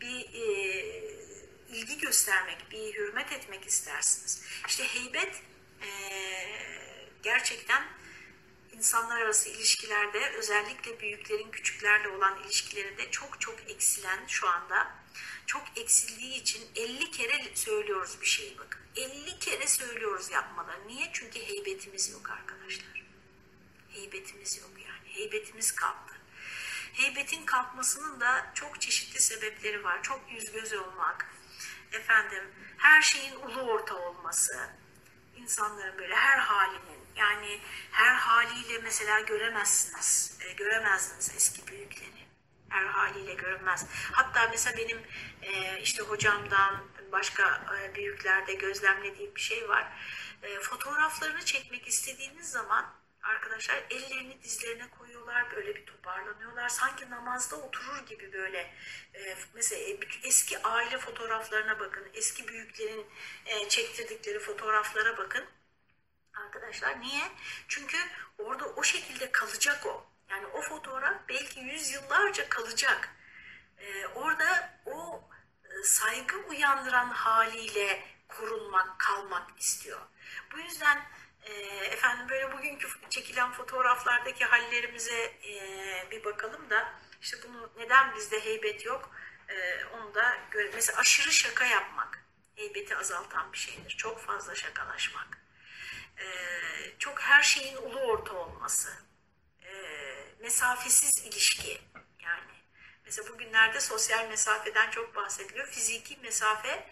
Bir e, ilgi göstermek, bir hürmet etmek istersiniz. İşte heybet e, gerçekten insanlar arası ilişkilerde özellikle büyüklerin küçüklerle olan ilişkilerinde çok çok eksilen şu anda çok eksildiği için 50 kere söylüyoruz bir şeyi bakın. 50 kere söylüyoruz yapmaları. Niye? Çünkü heybetimiz yok arkadaşlar. Heybetimiz yok yani. Heybetimiz kalktı. Heybetin kalkmasının da çok çeşitli sebepleri var. Çok yüz göz olmak, efendim her şeyin ulu orta olması, insanların böyle her halinin yani her haliyle mesela göremezsiniz, e, göremezdiniz eski büyükleri. Her haliyle görünmez. Hatta mesela benim e, işte hocamdan başka e, büyüklerde gözlemlediğim bir şey var. E, fotoğraflarını çekmek istediğiniz zaman arkadaşlar ellerini dizlerine koyuyorlar böyle bir toparlanıyorlar sanki namazda oturur gibi böyle e, mesela eski aile fotoğraflarına bakın eski büyüklerin e, çektirdikleri fotoğraflara bakın arkadaşlar niye çünkü orada o şekilde kalacak o yani o fotoğraf belki yüzyıllarca kalacak e, orada o e, saygı uyandıran haliyle korunmak kalmak istiyor bu yüzden e, efendim böyle bugünkü çekilen fotoğraflardaki hallerimize e, bir bakalım da işte bunu neden bizde heybet yok e, onu da göre mesela aşırı şaka yapmak heybeti azaltan bir şeydir. Çok fazla şakalaşmak. E, çok her şeyin ulu orta olması. E, mesafesiz ilişki yani. Mesela bugünlerde sosyal mesafeden çok bahsediliyor. Fiziki mesafe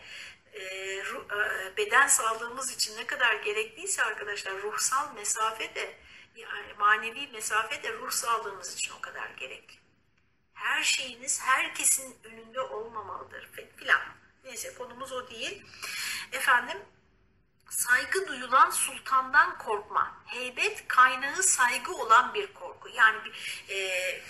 e, ruh, e, beden sağlığımız için ne kadar gerekliyse arkadaşlar ruhsal mesafe de yani manevi mesafe de ruh sağlığımız için o kadar gerekli. Her şeyiniz herkesin önünde olmamalıdır filan. Neyse konumuz o değil. Efendim saygı duyulan sultandan korkma. Heybet kaynağı saygı olan bir korku. Yani e,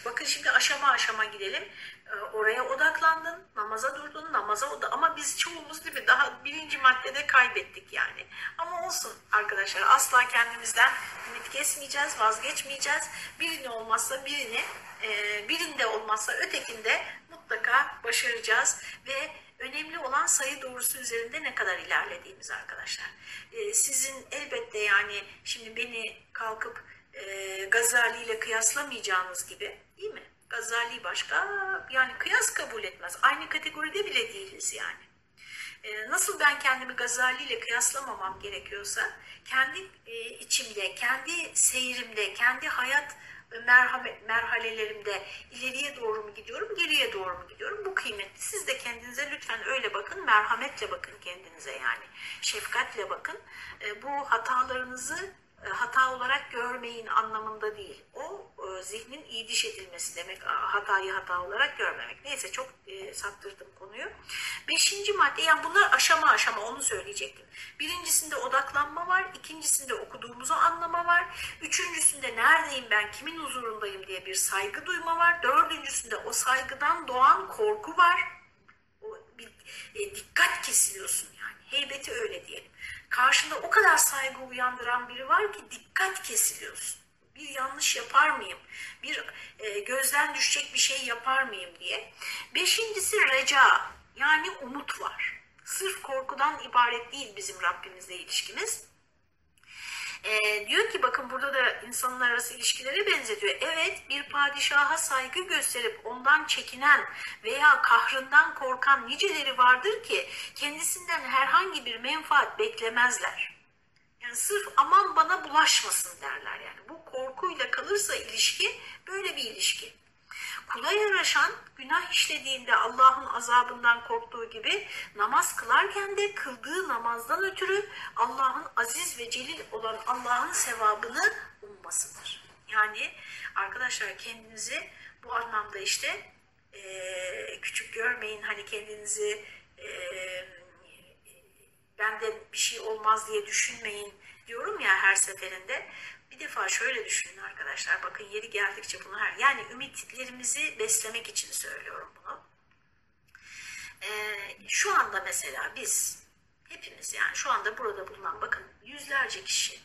bakın şimdi aşama aşama gidelim. E, oraya odaklandın, namaza durdun, namaza oda ama biz çoğumuz değil mi daha birinci maddede kaybettik yani. Ama olsun arkadaşlar asla kendimizden ümit kesmeyeceğiz, vazgeçmeyeceğiz. Birini olmazsa birini, e, birinde olmazsa ötekinde mutlaka başaracağız ve önemli olan sayı doğrusu üzerinde ne kadar ilerlediğimiz arkadaşlar. Ee, sizin elbette yani şimdi beni kalkıp e, Gazali ile kıyaslamayacağınız gibi değil mi? Gazali başka yani kıyas kabul etmez. Aynı kategoride bile değiliz yani. Ee, nasıl ben kendimi Gazali ile kıyaslamamam gerekiyorsa kendi e, içimde, kendi seyrimde, kendi hayat merhamet, merhalelerimde ileriye doğru mu gidiyorum, geriye doğru mu gidiyorum? Bu kıymetli. Siz de kendinize lütfen öyle bakın, merhametle bakın kendinize yani. Şefkatle bakın. E, bu hatalarınızı hata olarak görmeyin anlamında değil. O e, zihnin iyi diş edilmesi demek. Hatayı hata olarak görmemek. Neyse çok e, saptırdım konuyu. Beşinci madde yani bunlar aşama aşama onu söyleyecektim. Birincisinde odaklanma var. ikincisinde okuduğumuzu anlama var. Üçüncüsünde neredeyim ben kimin huzurundayım diye bir saygı duyma var. Dördüncüsünde o saygıdan doğan korku var. O bir, e, dikkat kesiliyorsun yani. Heybeti öyle diyelim karşında o kadar saygı uyandıran biri var ki dikkat kesiliyorsun. Bir yanlış yapar mıyım? Bir e, gözden düşecek bir şey yapar mıyım diye. Beşincisi reca yani umut var. Sırf korkudan ibaret değil bizim Rabbimizle ilişkimiz. Ee, diyor ki bakın burada da insanlar arası ilişkileri benzetiyor. Evet bir padişaha saygı gösterip ondan çekinen veya kahrından korkan niceleri vardır ki kendisinden herhangi bir menfaat beklemezler. Yani sırf aman bana bulaşmasın derler yani. Bu korkuyla kalırsa ilişki böyle bir ilişki. Kula yaraşan günah işlediğinde Allah'ın azabından korktuğu gibi namaz kılarken de kıldığı namazdan ötürü Allah'ın aziz ve celil olan Allah'ın sevabını ummasıdır. Yani arkadaşlar kendinizi bu anlamda işte e, küçük görmeyin hani kendinizi e, benden bir şey olmaz diye düşünmeyin diyorum ya her seferinde. Bir defa şöyle düşünün arkadaşlar. Bakın yeri geldikçe bunu her yani ümitlerimizi beslemek için söylüyorum bunu. Ee, şu anda mesela biz hepimiz yani şu anda burada bulunan bakın yüzlerce kişi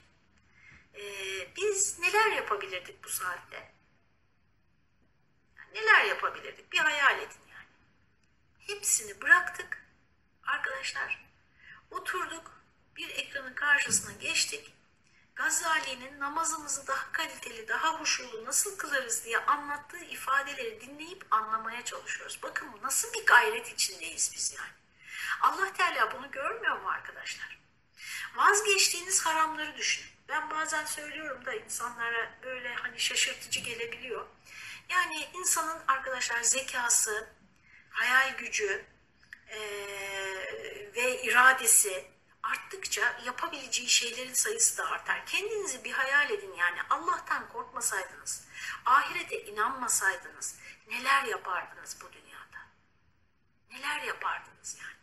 ee, biz neler yapabilirdik bu saatte? Yani neler yapabilirdik? Bir hayal edin yani. Hepsini bıraktık arkadaşlar. Oturduk bir ekranın karşısına geçtik Gazali'nin namazımızı daha kaliteli, daha huşulu nasıl kılarız diye anlattığı ifadeleri dinleyip anlamaya çalışıyoruz. Bakın nasıl bir gayret içindeyiz biz yani. Allah Teala bunu görmüyor mu arkadaşlar? Vazgeçtiğiniz haramları düşünün. Ben bazen söylüyorum da insanlara böyle hani şaşırtıcı gelebiliyor. Yani insanın arkadaşlar zekası, hayal gücü ee, ve iradesi arttıkça yapabileceği şeylerin sayısı da artar. Kendinizi bir hayal edin yani Allah'tan korkmasaydınız, ahirete inanmasaydınız neler yapardınız bu dünyada? Neler yapardınız yani?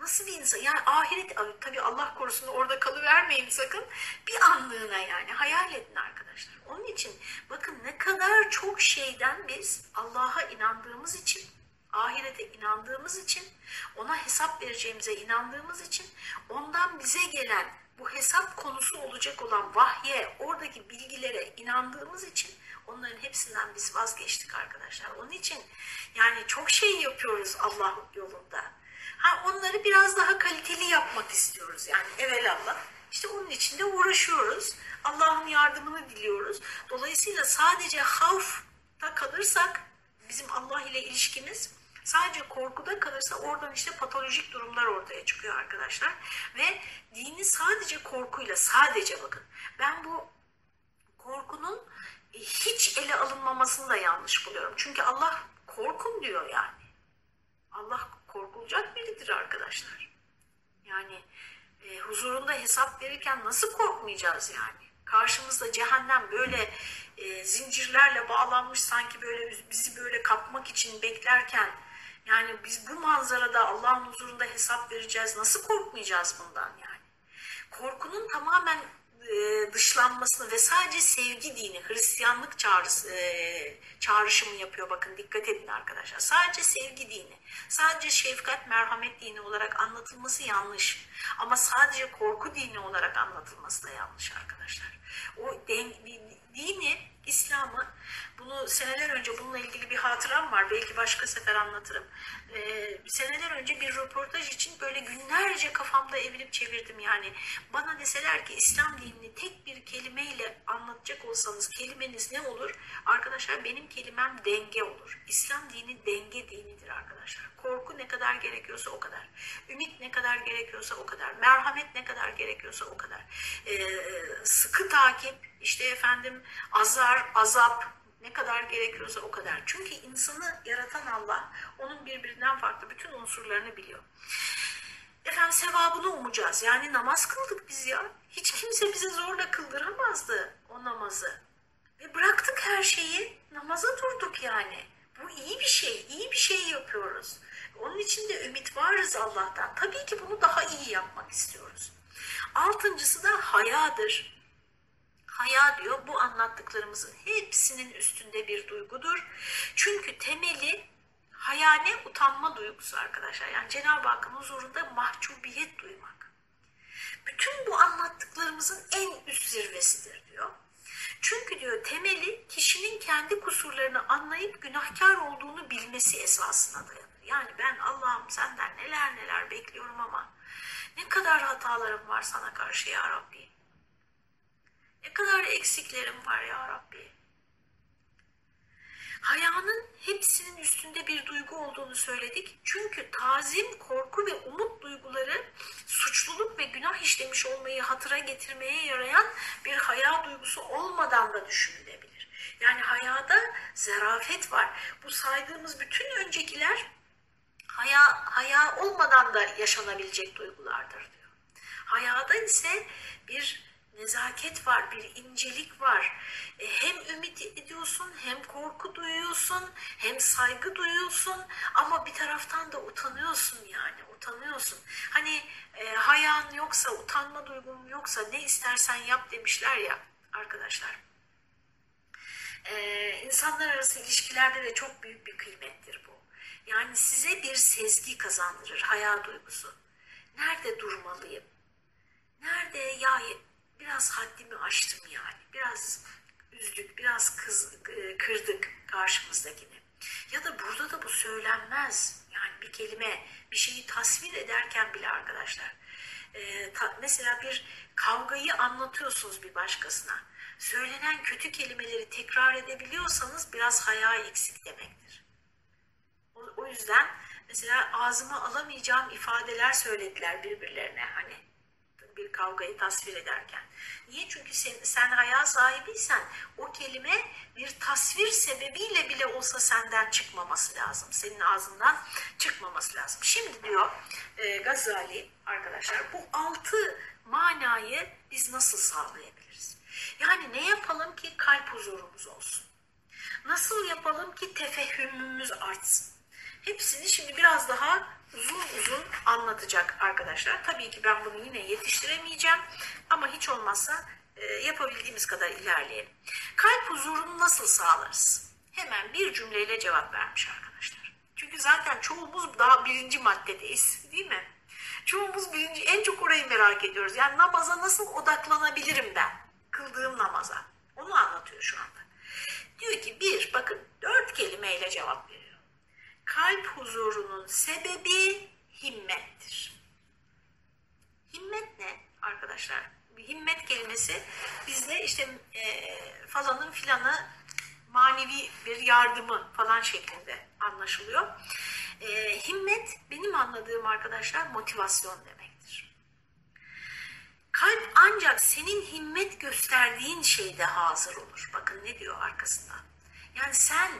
Nasıl bir insan? Yani ahiret, tabii Allah korusun orada kalıvermeyin sakın. Bir anlığına yani hayal edin arkadaşlar. Onun için bakın ne kadar çok şeyden biz Allah'a inandığımız için ahirete inandığımız için, ona hesap vereceğimize inandığımız için, ondan bize gelen bu hesap konusu olacak olan vahye, oradaki bilgilere inandığımız için onların hepsinden biz vazgeçtik arkadaşlar. Onun için yani çok şey yapıyoruz Allah yolunda. Ha onları biraz daha kaliteli yapmak istiyoruz yani evelallah. İşte onun için de uğraşıyoruz. Allah'ın yardımını diliyoruz. Dolayısıyla sadece havfta kalırsak bizim Allah ile ilişkimiz Sadece korkuda kalırsa oradan işte patolojik durumlar ortaya çıkıyor arkadaşlar. Ve dini sadece korkuyla, sadece bakın. Ben bu korkunun e, hiç ele alınmamasını da yanlış buluyorum. Çünkü Allah korkun diyor yani. Allah korkulacak biridir arkadaşlar. Yani e, huzurunda hesap verirken nasıl korkmayacağız yani? Karşımızda cehennem böyle e, zincirlerle bağlanmış sanki böyle bizi böyle kapmak için beklerken yani biz bu manzarada Allah'ın huzurunda hesap vereceğiz. Nasıl korkmayacağız bundan yani? Korkunun tamamen e, dışlanmasını ve sadece sevgi dini, Hristiyanlık çağrısı, e, çağrışımı yapıyor. Bakın dikkat edin arkadaşlar. Sadece sevgi dini, sadece şefkat, merhamet dini olarak anlatılması yanlış. Ama sadece korku dini olarak anlatılması da yanlış arkadaşlar. O dini, İslam'ı seneler önce bununla ilgili bir hatıram var. Belki başka sefer anlatırım. Ee, seneler önce bir röportaj için böyle günlerce kafamda evirip çevirdim yani. Bana deseler ki İslam dinini tek bir kelimeyle anlatacak olsanız kelimeniz ne olur? Arkadaşlar benim kelimem denge olur. İslam dini denge dinidir arkadaşlar. Korku ne kadar gerekiyorsa o kadar. Ümit ne kadar gerekiyorsa o kadar. Merhamet ne kadar gerekiyorsa o kadar. Ee, sıkı takip, işte efendim azar, azap, ne kadar gerekiyorsa o kadar. Çünkü insanı yaratan Allah onun birbirinden farklı bütün unsurlarını biliyor. Efendim sevabını umacağız. Yani namaz kıldık biz ya. Hiç kimse bize zorla kıldıramazdı o namazı. Ve bıraktık her şeyi, namaza durduk yani. Bu iyi bir şey, iyi bir şey yapıyoruz. Onun için de ümit varız Allah'tan. Tabii ki bunu daha iyi yapmak istiyoruz. Altıncısı da hayadır. Haya diyor bu anlattıklarımızın hepsinin üstünde bir duygudur. Çünkü temeli hayane utanma duygusu arkadaşlar. Yani Cenab-ı Hakk'ın huzurunda mahcubiyet duymak. Bütün bu anlattıklarımızın en üst zirvesidir diyor. Çünkü diyor temeli kişinin kendi kusurlarını anlayıp günahkar olduğunu bilmesi esasına dayanır. Yani ben Allah'ım senden neler neler bekliyorum ama ne kadar hatalarım var sana karşı ya Rabbi. Ne kadar eksiklerim var ya Rabbi. Hayanın hepsinin üstünde bir duygu olduğunu söyledik. Çünkü tazim, korku ve umut duyguları suçluluk ve günah işlemiş olmayı hatıra getirmeye yarayan bir haya duygusu olmadan da düşünülebilir. Yani hayada zarafet var. Bu saydığımız bütün öncekiler haya, haya olmadan da yaşanabilecek duygulardır diyor. Hayada ise bir nezaket var, bir incelik var. E, hem ümit ediyorsun, hem korku duyuyorsun, hem saygı duyuyorsun ama bir taraftan da utanıyorsun yani, utanıyorsun. Hani e, hayan yoksa, utanma duygun yoksa ne istersen yap demişler ya arkadaşlar. E, insanlar arası ilişkilerde de çok büyük bir kıymettir bu. Yani size bir sezgi kazandırır, haya duygusu. Nerede durmalıyım? Nerede ya biraz haddimi aştım yani. Biraz üzdük, biraz kız, e, kırdık karşımızdakini. Ya da burada da bu söylenmez. Yani bir kelime, bir şeyi tasvir ederken bile arkadaşlar. E, ta, mesela bir kavgayı anlatıyorsunuz bir başkasına. Söylenen kötü kelimeleri tekrar edebiliyorsanız biraz haya eksik demektir. O, o yüzden mesela ağzıma alamayacağım ifadeler söylediler birbirlerine hani bir kavgayı tasvir ederken. Niye? Çünkü sen, sen haya sahibiysen o kelime bir tasvir sebebiyle bile olsa senden çıkmaması lazım. Senin ağzından çıkmaması lazım. Şimdi diyor e, Gazali arkadaşlar bu altı manayı biz nasıl sağlayabiliriz? Yani ne yapalım ki kalp huzurumuz olsun? Nasıl yapalım ki tefehümümüz artsın? Hepsini şimdi biraz daha uzun uzun anlatacak arkadaşlar. Tabii ki ben bunu yine yetiştiremeyeceğim ama hiç olmazsa e, yapabildiğimiz kadar ilerleyelim. Kalp huzurunu nasıl sağlarız? Hemen bir cümleyle cevap vermiş arkadaşlar. Çünkü zaten çoğumuz daha birinci maddedeyiz değil mi? Çoğumuz birinci, en çok orayı merak ediyoruz. Yani namaza nasıl odaklanabilirim ben? Kıldığım namaza. Onu anlatıyor şu anda. Diyor ki bir, bakın dört kelimeyle cevap veriyor kalp huzurunun sebebi himmettir. Himmet ne arkadaşlar? Himmet kelimesi bizde işte e, falanın filanı manevi bir yardımı falan şeklinde anlaşılıyor. E, himmet benim anladığım arkadaşlar motivasyon demektir. Kalp ancak senin himmet gösterdiğin şeyde hazır olur. Bakın ne diyor arkasında. Yani sen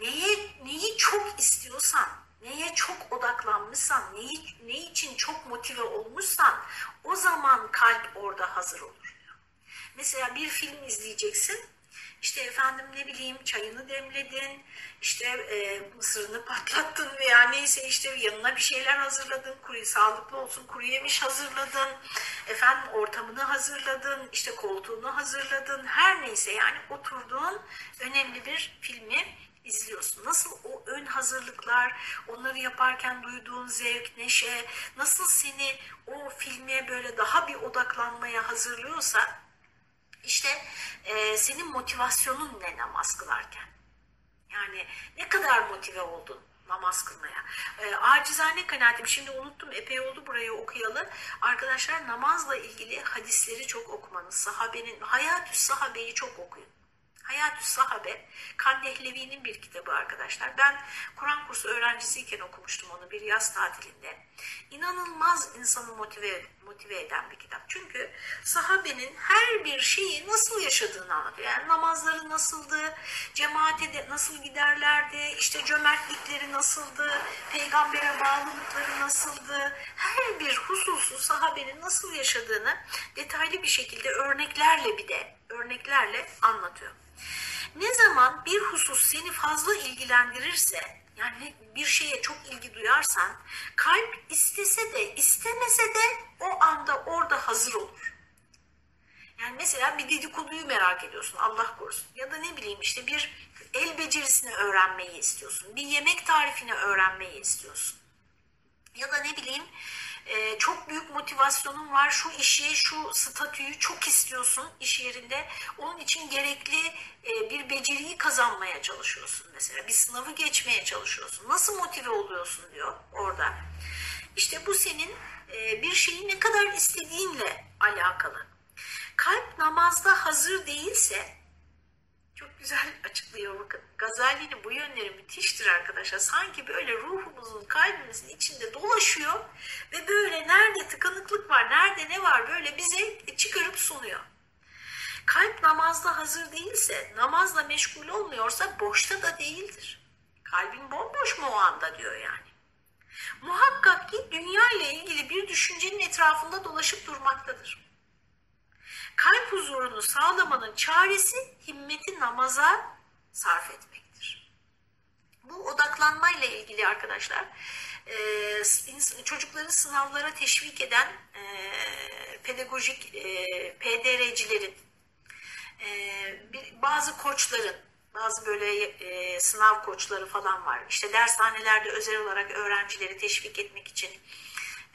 neye, neyi çok istiyorsan, neye çok odaklanmışsan, neyi, ne için çok motive olmuşsan o zaman kalp orada hazır olur. Mesela bir film izleyeceksin. İşte efendim ne bileyim çayını demledin, işte e, mısırını patlattın veya neyse işte yanına bir şeyler hazırladın, kuru, sağlıklı olsun kuru yemiş hazırladın, efendim ortamını hazırladın, işte koltuğunu hazırladın, her neyse yani oturduğun önemli bir filmi izliyorsun. Nasıl o ön hazırlıklar, onları yaparken duyduğun zevk, neşe, nasıl seni o filme böyle daha bir odaklanmaya hazırlıyorsa, işte e, senin motivasyonun ne namaz kılarken? Yani ne kadar motive oldun namaz kılmaya. E, acizane kanaatim, şimdi unuttum epey oldu burayı okuyalı. Arkadaşlar namazla ilgili hadisleri çok okumanız, sahabenin, hayatü sahabeyi çok okuyun. Hayatü Sahabe, Kandehlevi'nin bir kitabı arkadaşlar. Ben Kur'an kursu öğrencisiyken okumuştum onu bir yaz tatilinde. İnanılmaz insanı motive, motive eden bir kitap. Çünkü sahabenin her bir şeyi nasıl yaşadığını anlatıyor. Yani namazları nasıldı, cemaate de nasıl giderlerdi, işte cömertlikleri nasıldı, peygambere bağlılıkları nasıldı. Her bir hususu sahabenin nasıl yaşadığını detaylı bir şekilde örneklerle bir de örneklerle anlatıyor. Ne zaman bir husus seni fazla ilgilendirirse, yani bir şeye çok ilgi duyarsan, kalp istese de istemese de o anda orada hazır olur. Yani mesela bir dedikoduyu merak ediyorsun Allah korusun. Ya da ne bileyim işte bir el becerisini öğrenmeyi istiyorsun. Bir yemek tarifini öğrenmeyi istiyorsun. Ya da ne bileyim e, çok büyük motivasyonun var. Şu işi, şu statüyü çok istiyorsun iş yerinde. Onun için gerekli e, bir beceriyi kazanmaya çalışıyorsun mesela. Bir sınavı geçmeye çalışıyorsun. Nasıl motive oluyorsun diyor orada. İşte bu senin e, bir şeyi ne kadar istediğinle alakalı. Kalp namazda hazır değilse güzel açıklıyor bakın. Gazali'nin bu yönleri müthiştir arkadaşlar. Sanki böyle ruhumuzun, kalbimizin içinde dolaşıyor ve böyle nerede tıkanıklık var, nerede ne var böyle bize çıkarıp sunuyor. Kalp namazda hazır değilse, namazla meşgul olmuyorsa boşta da değildir. Kalbin bomboş mu o anda diyor yani. Muhakkak ki dünya ile ilgili bir düşüncenin etrafında dolaşıp durmaktadır. Kalp huzurunu sağlamanın çaresi himmeti namaza sarf etmektir. Bu odaklanmayla ilgili arkadaşlar çocukları sınavlara teşvik eden pedagojik PDR'cilerin bazı koçların bazı böyle e, sınav koçları falan var. İşte dershanelerde özel olarak öğrencileri teşvik etmek için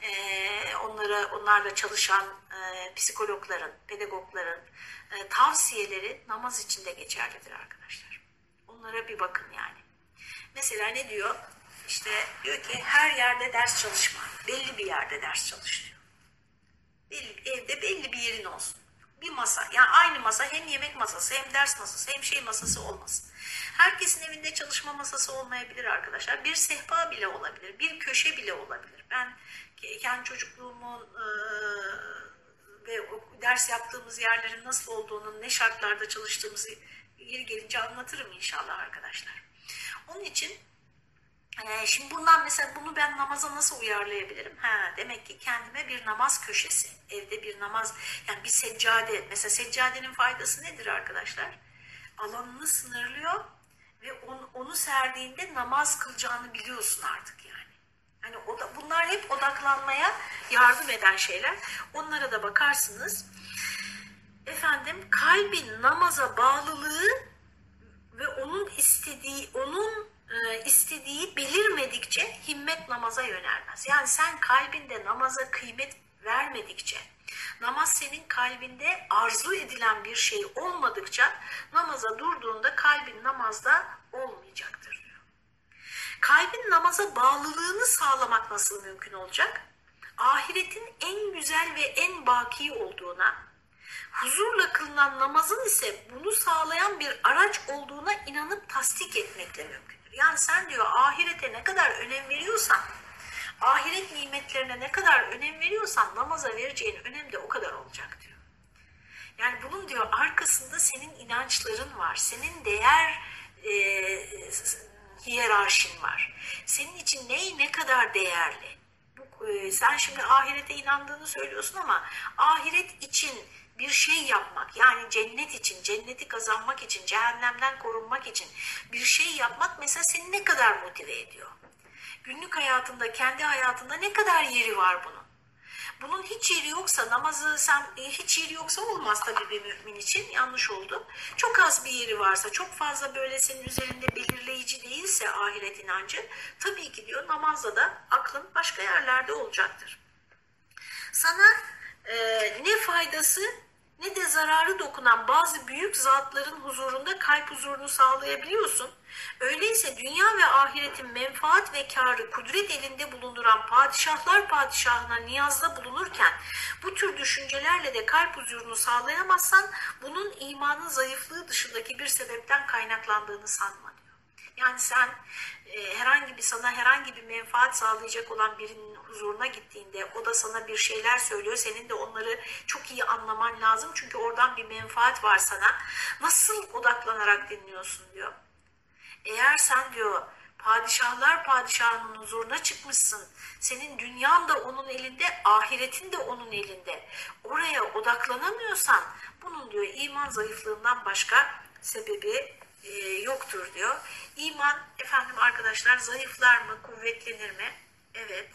e, onlara onlarla çalışan e, psikologların, pedagogların e, tavsiyeleri namaz içinde geçerlidir arkadaşlar. Onlara bir bakın yani. Mesela ne diyor? İşte diyor ki her yerde ders çalışma. Belli bir yerde ders çalış diyor. Belli, evde belli bir yerin olsun bir masa yani aynı masa hem yemek masası hem ders masası hem şey masası olmasın. Herkesin evinde çalışma masası olmayabilir arkadaşlar. Bir sehpa bile olabilir. Bir köşe bile olabilir. Ben kendi çocukluğumun e, ve ders yaptığımız yerlerin nasıl olduğunu, ne şartlarda çalıştığımızı geri gelince anlatırım inşallah arkadaşlar. Onun için ee, şimdi bundan mesela bunu ben namaza nasıl uyarlayabilirim? Ha, demek ki kendime bir namaz köşesi, evde bir namaz, yani bir seccade. Mesela seccadenin faydası nedir arkadaşlar? Alanını sınırlıyor ve onu, onu serdiğinde namaz kılacağını biliyorsun artık. Hani o da, bunlar hep odaklanmaya yardım eden şeyler. Onlara da bakarsınız. Efendim kalbin namaza bağlılığı ve onun istediği, onun e, istediği belirmedikçe himmet namaza yönelmez. Yani sen kalbinde namaza kıymet vermedikçe, namaz senin kalbinde arzu edilen bir şey olmadıkça namaza durduğunda kalbin namazda olmayacaktır. Kalbin namaza bağlılığını sağlamak nasıl mümkün olacak? Ahiretin en güzel ve en baki olduğuna, huzurla kılınan namazın ise bunu sağlayan bir araç olduğuna inanıp tasdik etmekle mümkün. Yani sen diyor ahirete ne kadar önem veriyorsan, ahiret nimetlerine ne kadar önem veriyorsan namaza vereceğin önem de o kadar olacak diyor. Yani bunun diyor arkasında senin inançların var, senin değer e, hiyerarşin var. Senin için ney ne kadar değerli. Bu, e, sen şimdi ahirete inandığını söylüyorsun ama ahiret için bir şey yapmak yani cennet için, cenneti kazanmak için, cehennemden korunmak için bir şey yapmak mesela seni ne kadar motive ediyor? Günlük hayatında, kendi hayatında ne kadar yeri var bunun? Bunun hiç yeri yoksa namazı sen e, hiç yeri yoksa olmaz tabii bir mümin için yanlış oldu. Çok az bir yeri varsa çok fazla böyle senin üzerinde belirleyici değilse ahiret inancı tabii ki diyor namazda da aklın başka yerlerde olacaktır. Sana e, ne faydası ne de zararı dokunan bazı büyük zatların huzurunda kalp huzurunu sağlayabiliyorsun. Öyleyse dünya ve ahiretin menfaat ve karı kudret elinde bulunduran padişahlar padişahına niyazda bulunurken bu tür düşüncelerle de kalp huzurunu sağlayamazsan bunun imanın zayıflığı dışındaki bir sebepten kaynaklandığını sanma diyor. Yani sen e, herhangi bir sana herhangi bir menfaat sağlayacak olan birinin huzuruna gittiğinde o da sana bir şeyler söylüyor. Senin de onları çok iyi anlaman lazım. Çünkü oradan bir menfaat var sana. Nasıl odaklanarak dinliyorsun diyor. Eğer sen diyor padişahlar padişahının huzuruna çıkmışsın. Senin dünyan da onun elinde, ahiretin de onun elinde. Oraya odaklanamıyorsan bunun diyor iman zayıflığından başka sebebi e, yoktur diyor. İman efendim arkadaşlar zayıflar mı, kuvvetlenir mi? Evet.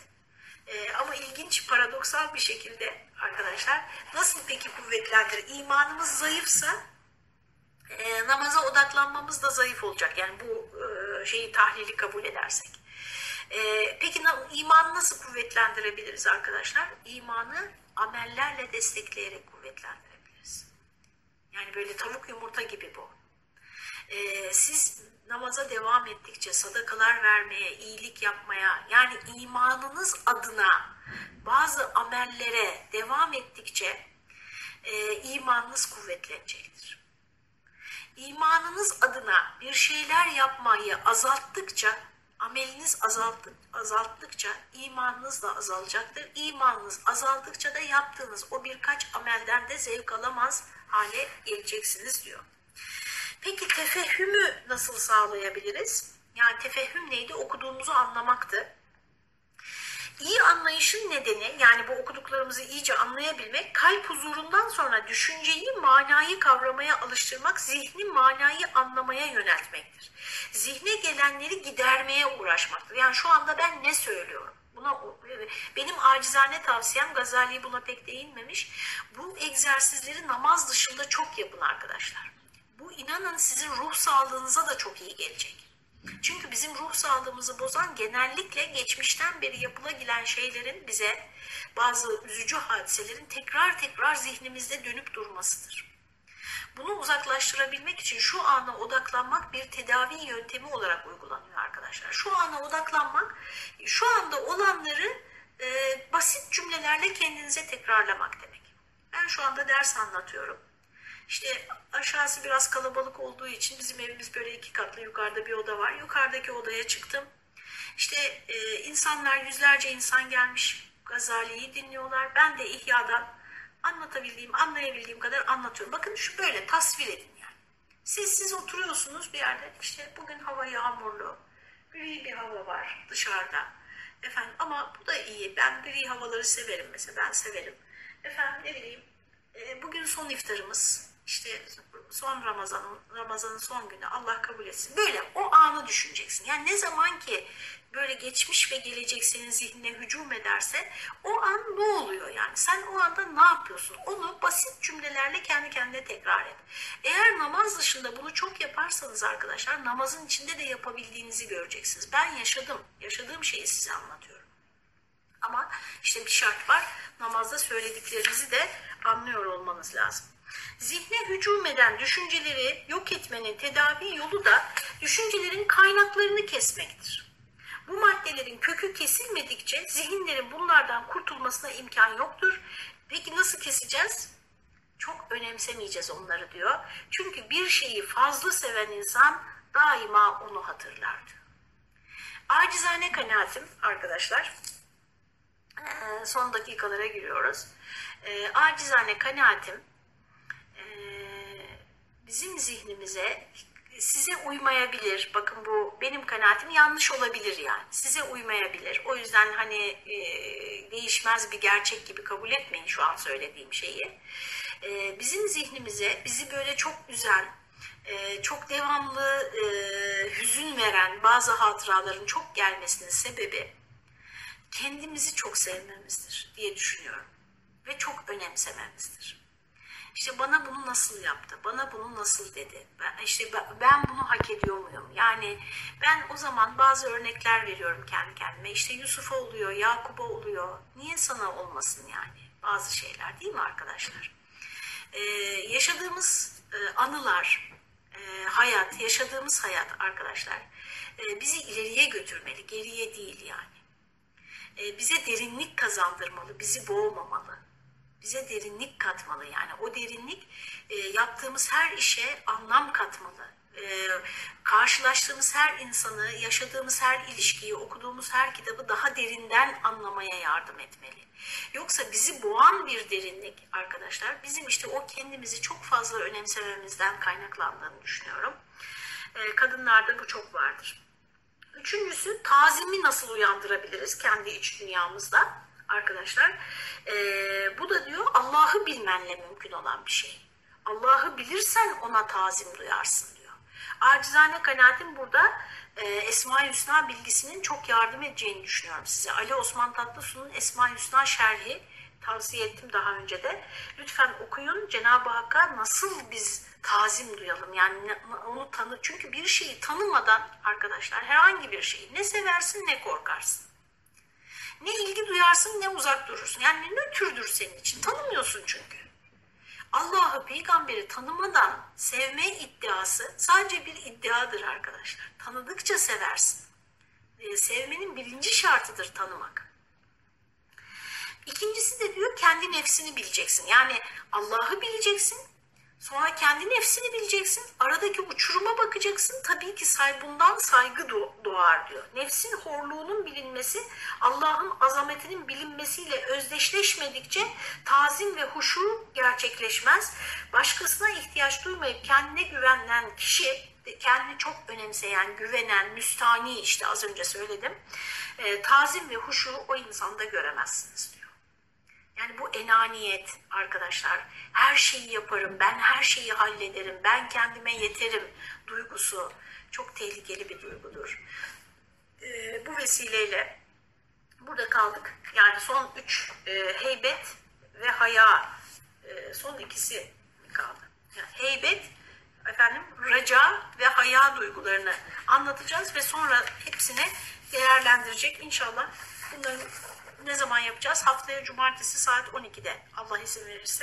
E, ama ilginç, paradoksal bir şekilde arkadaşlar nasıl peki kuvvetlendirir? İmanımız zayıfsa e, namaza odaklanmamız da zayıf olacak. Yani bu e, şeyi tahlili kabul edersek. E, peki imanı nasıl kuvvetlendirebiliriz arkadaşlar? İmanı amellerle destekleyerek kuvvetlendirebiliriz. Yani böyle tavuk yumurta gibi bu. E, siz namaza devam ettikçe sadakalar vermeye, iyilik yapmaya yani imanınız adına bazı amellere devam ettikçe e, imanınız kuvvetlenecektir. İmanınız adına bir şeyler yapmayı azalttıkça, ameliniz azalttık, azalttıkça imanınız da azalacaktır. İmanınız azaldıkça da yaptığınız o birkaç amelden de zevk alamaz hale geleceksiniz diyor. Peki tefehümü nasıl sağlayabiliriz? Yani tefehüm neydi? Okuduğumuzu anlamaktı. İyi anlayışın nedeni yani bu okuduklarımızı iyice anlayabilmek kalp huzurundan sonra düşünceyi manayı kavramaya alıştırmak zihni manayı anlamaya yöneltmektir. Zihne gelenleri gidermeye uğraşmaktır. Yani şu anda ben ne söylüyorum? Buna benim acizane tavsiyem Gazali buna pek değinmemiş. Bu egzersizleri namaz dışında çok yapın arkadaşlar. Bu inanın sizin ruh sağlığınıza da çok iyi gelecek. Çünkü bizim ruh sağlığımızı bozan genellikle geçmişten beri yapılabilen şeylerin bize bazı üzücü hadiselerin tekrar tekrar zihnimizde dönüp durmasıdır. Bunu uzaklaştırabilmek için şu ana odaklanmak bir tedavi yöntemi olarak uygulanıyor arkadaşlar. Şu ana odaklanmak, şu anda olanları e, basit cümlelerle kendinize tekrarlamak demek. Ben şu anda ders anlatıyorum işte aşağısı biraz kalabalık olduğu için bizim evimiz böyle iki katlı yukarıda bir oda var. Yukarıdaki odaya çıktım. İşte e, insanlar yüzlerce insan gelmiş Gazali'yi dinliyorlar. Ben de İhya'dan anlatabildiğim, anlayabildiğim kadar anlatıyorum. Bakın şu böyle tasvir edin yani. Siz siz oturuyorsunuz bir yerde. İşte bugün hava yağmurlu. Gri bir hava var dışarıda. Efendim ama bu da iyi. Ben gri havaları severim mesela. Ben severim. Efendim ne bileyim. E, bugün son iftarımız işte son Ramazan'ın Ramazan'ın son günü Allah kabul etsin. Böyle o anı düşüneceksin. Yani ne zaman ki böyle geçmiş ve gelecek senin zihnine hücum ederse o an ne oluyor yani? Sen o anda ne yapıyorsun? Onu basit cümlelerle kendi kendine tekrar et. Eğer namaz dışında bunu çok yaparsanız arkadaşlar namazın içinde de yapabildiğinizi göreceksiniz. Ben yaşadım. Yaşadığım şeyi size anlatıyorum. Ama işte bir şart var. Namazda söylediklerinizi de anlıyor olmanız lazım. Zihne hücum eden düşünceleri yok etmenin tedavi yolu da düşüncelerin kaynaklarını kesmektir. Bu maddelerin kökü kesilmedikçe zihinlerin bunlardan kurtulmasına imkan yoktur. Peki nasıl keseceğiz? Çok önemsemeyeceğiz onları diyor. Çünkü bir şeyi fazla seven insan daima onu hatırlardı. Acizane kanaatim arkadaşlar, son dakikalara giriyoruz. Acizane kanaatim bizim zihnimize size uymayabilir. Bakın bu benim kanaatim yanlış olabilir yani. Size uymayabilir. O yüzden hani e, değişmez bir gerçek gibi kabul etmeyin şu an söylediğim şeyi. E, bizim zihnimize bizi böyle çok üzen, e, çok devamlı e, hüzün veren bazı hatıraların çok gelmesinin sebebi kendimizi çok sevmemizdir diye düşünüyorum. Ve çok önemsememizdir. İşte bana bunu nasıl yaptı? Bana bunu nasıl dedi? Ben, işte ben bunu hak ediyor muyum? Yani ben o zaman bazı örnekler veriyorum kendi kendime. İşte Yusuf'a oluyor, Yakup'a oluyor. Niye sana olmasın yani? Bazı şeyler değil mi arkadaşlar? Ee, yaşadığımız e, anılar, e, hayat, yaşadığımız hayat arkadaşlar e, bizi ileriye götürmeli, geriye değil yani. E, bize derinlik kazandırmalı, bizi boğmamalı bize derinlik katmalı. Yani o derinlik e, yaptığımız her işe anlam katmalı. E, karşılaştığımız her insanı, yaşadığımız her ilişkiyi, okuduğumuz her kitabı daha derinden anlamaya yardım etmeli. Yoksa bizi boğan bir derinlik arkadaşlar bizim işte o kendimizi çok fazla önemsememizden kaynaklandığını düşünüyorum. E, kadınlarda bu çok vardır. Üçüncüsü tazimi nasıl uyandırabiliriz kendi iç dünyamızda arkadaşlar? E, bu da diyor Allah'ı bilmenle mümkün olan bir şey. Allah'ı bilirsen ona tazim duyarsın diyor. Acizane kanaatim burada e, Esma-i Hüsna bilgisinin çok yardım edeceğini düşünüyorum size. Ali Osman Tatlısu'nun Esma-i Hüsna şerhi tavsiye ettim daha önce de. Lütfen okuyun Cenab-ı Hakk'a nasıl biz tazim duyalım. Yani onu tanı. Çünkü bir şeyi tanımadan arkadaşlar herhangi bir şeyi ne seversin ne korkarsın. Ne ilgi duyarsın ne uzak durursun. Yani ne türdür senin için. Tanımıyorsun çünkü. Allah'ı, peygamberi tanımadan sevme iddiası sadece bir iddiadır arkadaşlar. Tanıdıkça seversin. Ee, sevmenin birinci şartıdır tanımak. İkincisi de diyor kendi nefsini bileceksin. Yani Allah'ı bileceksin. Sonra kendi nefsini bileceksin. Aradaki uçuruma bakacaksın. Tabii ki bundan saygı doğ- doğar diyor. Nefsin horluğunun bilinmesi Allah'ın azametinin bilinmesiyle özdeşleşmedikçe tazim ve huşu gerçekleşmez. Başkasına ihtiyaç duymayıp kendine güvenen kişi kendini çok önemseyen, güvenen, müstani işte az önce söyledim. E, tazim ve huşu o insanda göremezsiniz diyor. Yani bu enaniyet arkadaşlar. Her şeyi yaparım, ben her şeyi hallederim, ben kendime yeterim duygusu çok tehlikeli bir duygudur. Ee, bu vesileyle burada kaldık. Yani son üç e, heybet ve haya e, son ikisi kaldı. Yani heybet, efendim raca ve haya duygularını anlatacağız ve sonra hepsini değerlendirecek inşallah. Bunların ne zaman yapacağız? Haftaya cumartesi saat 12'de Allah izin verirse.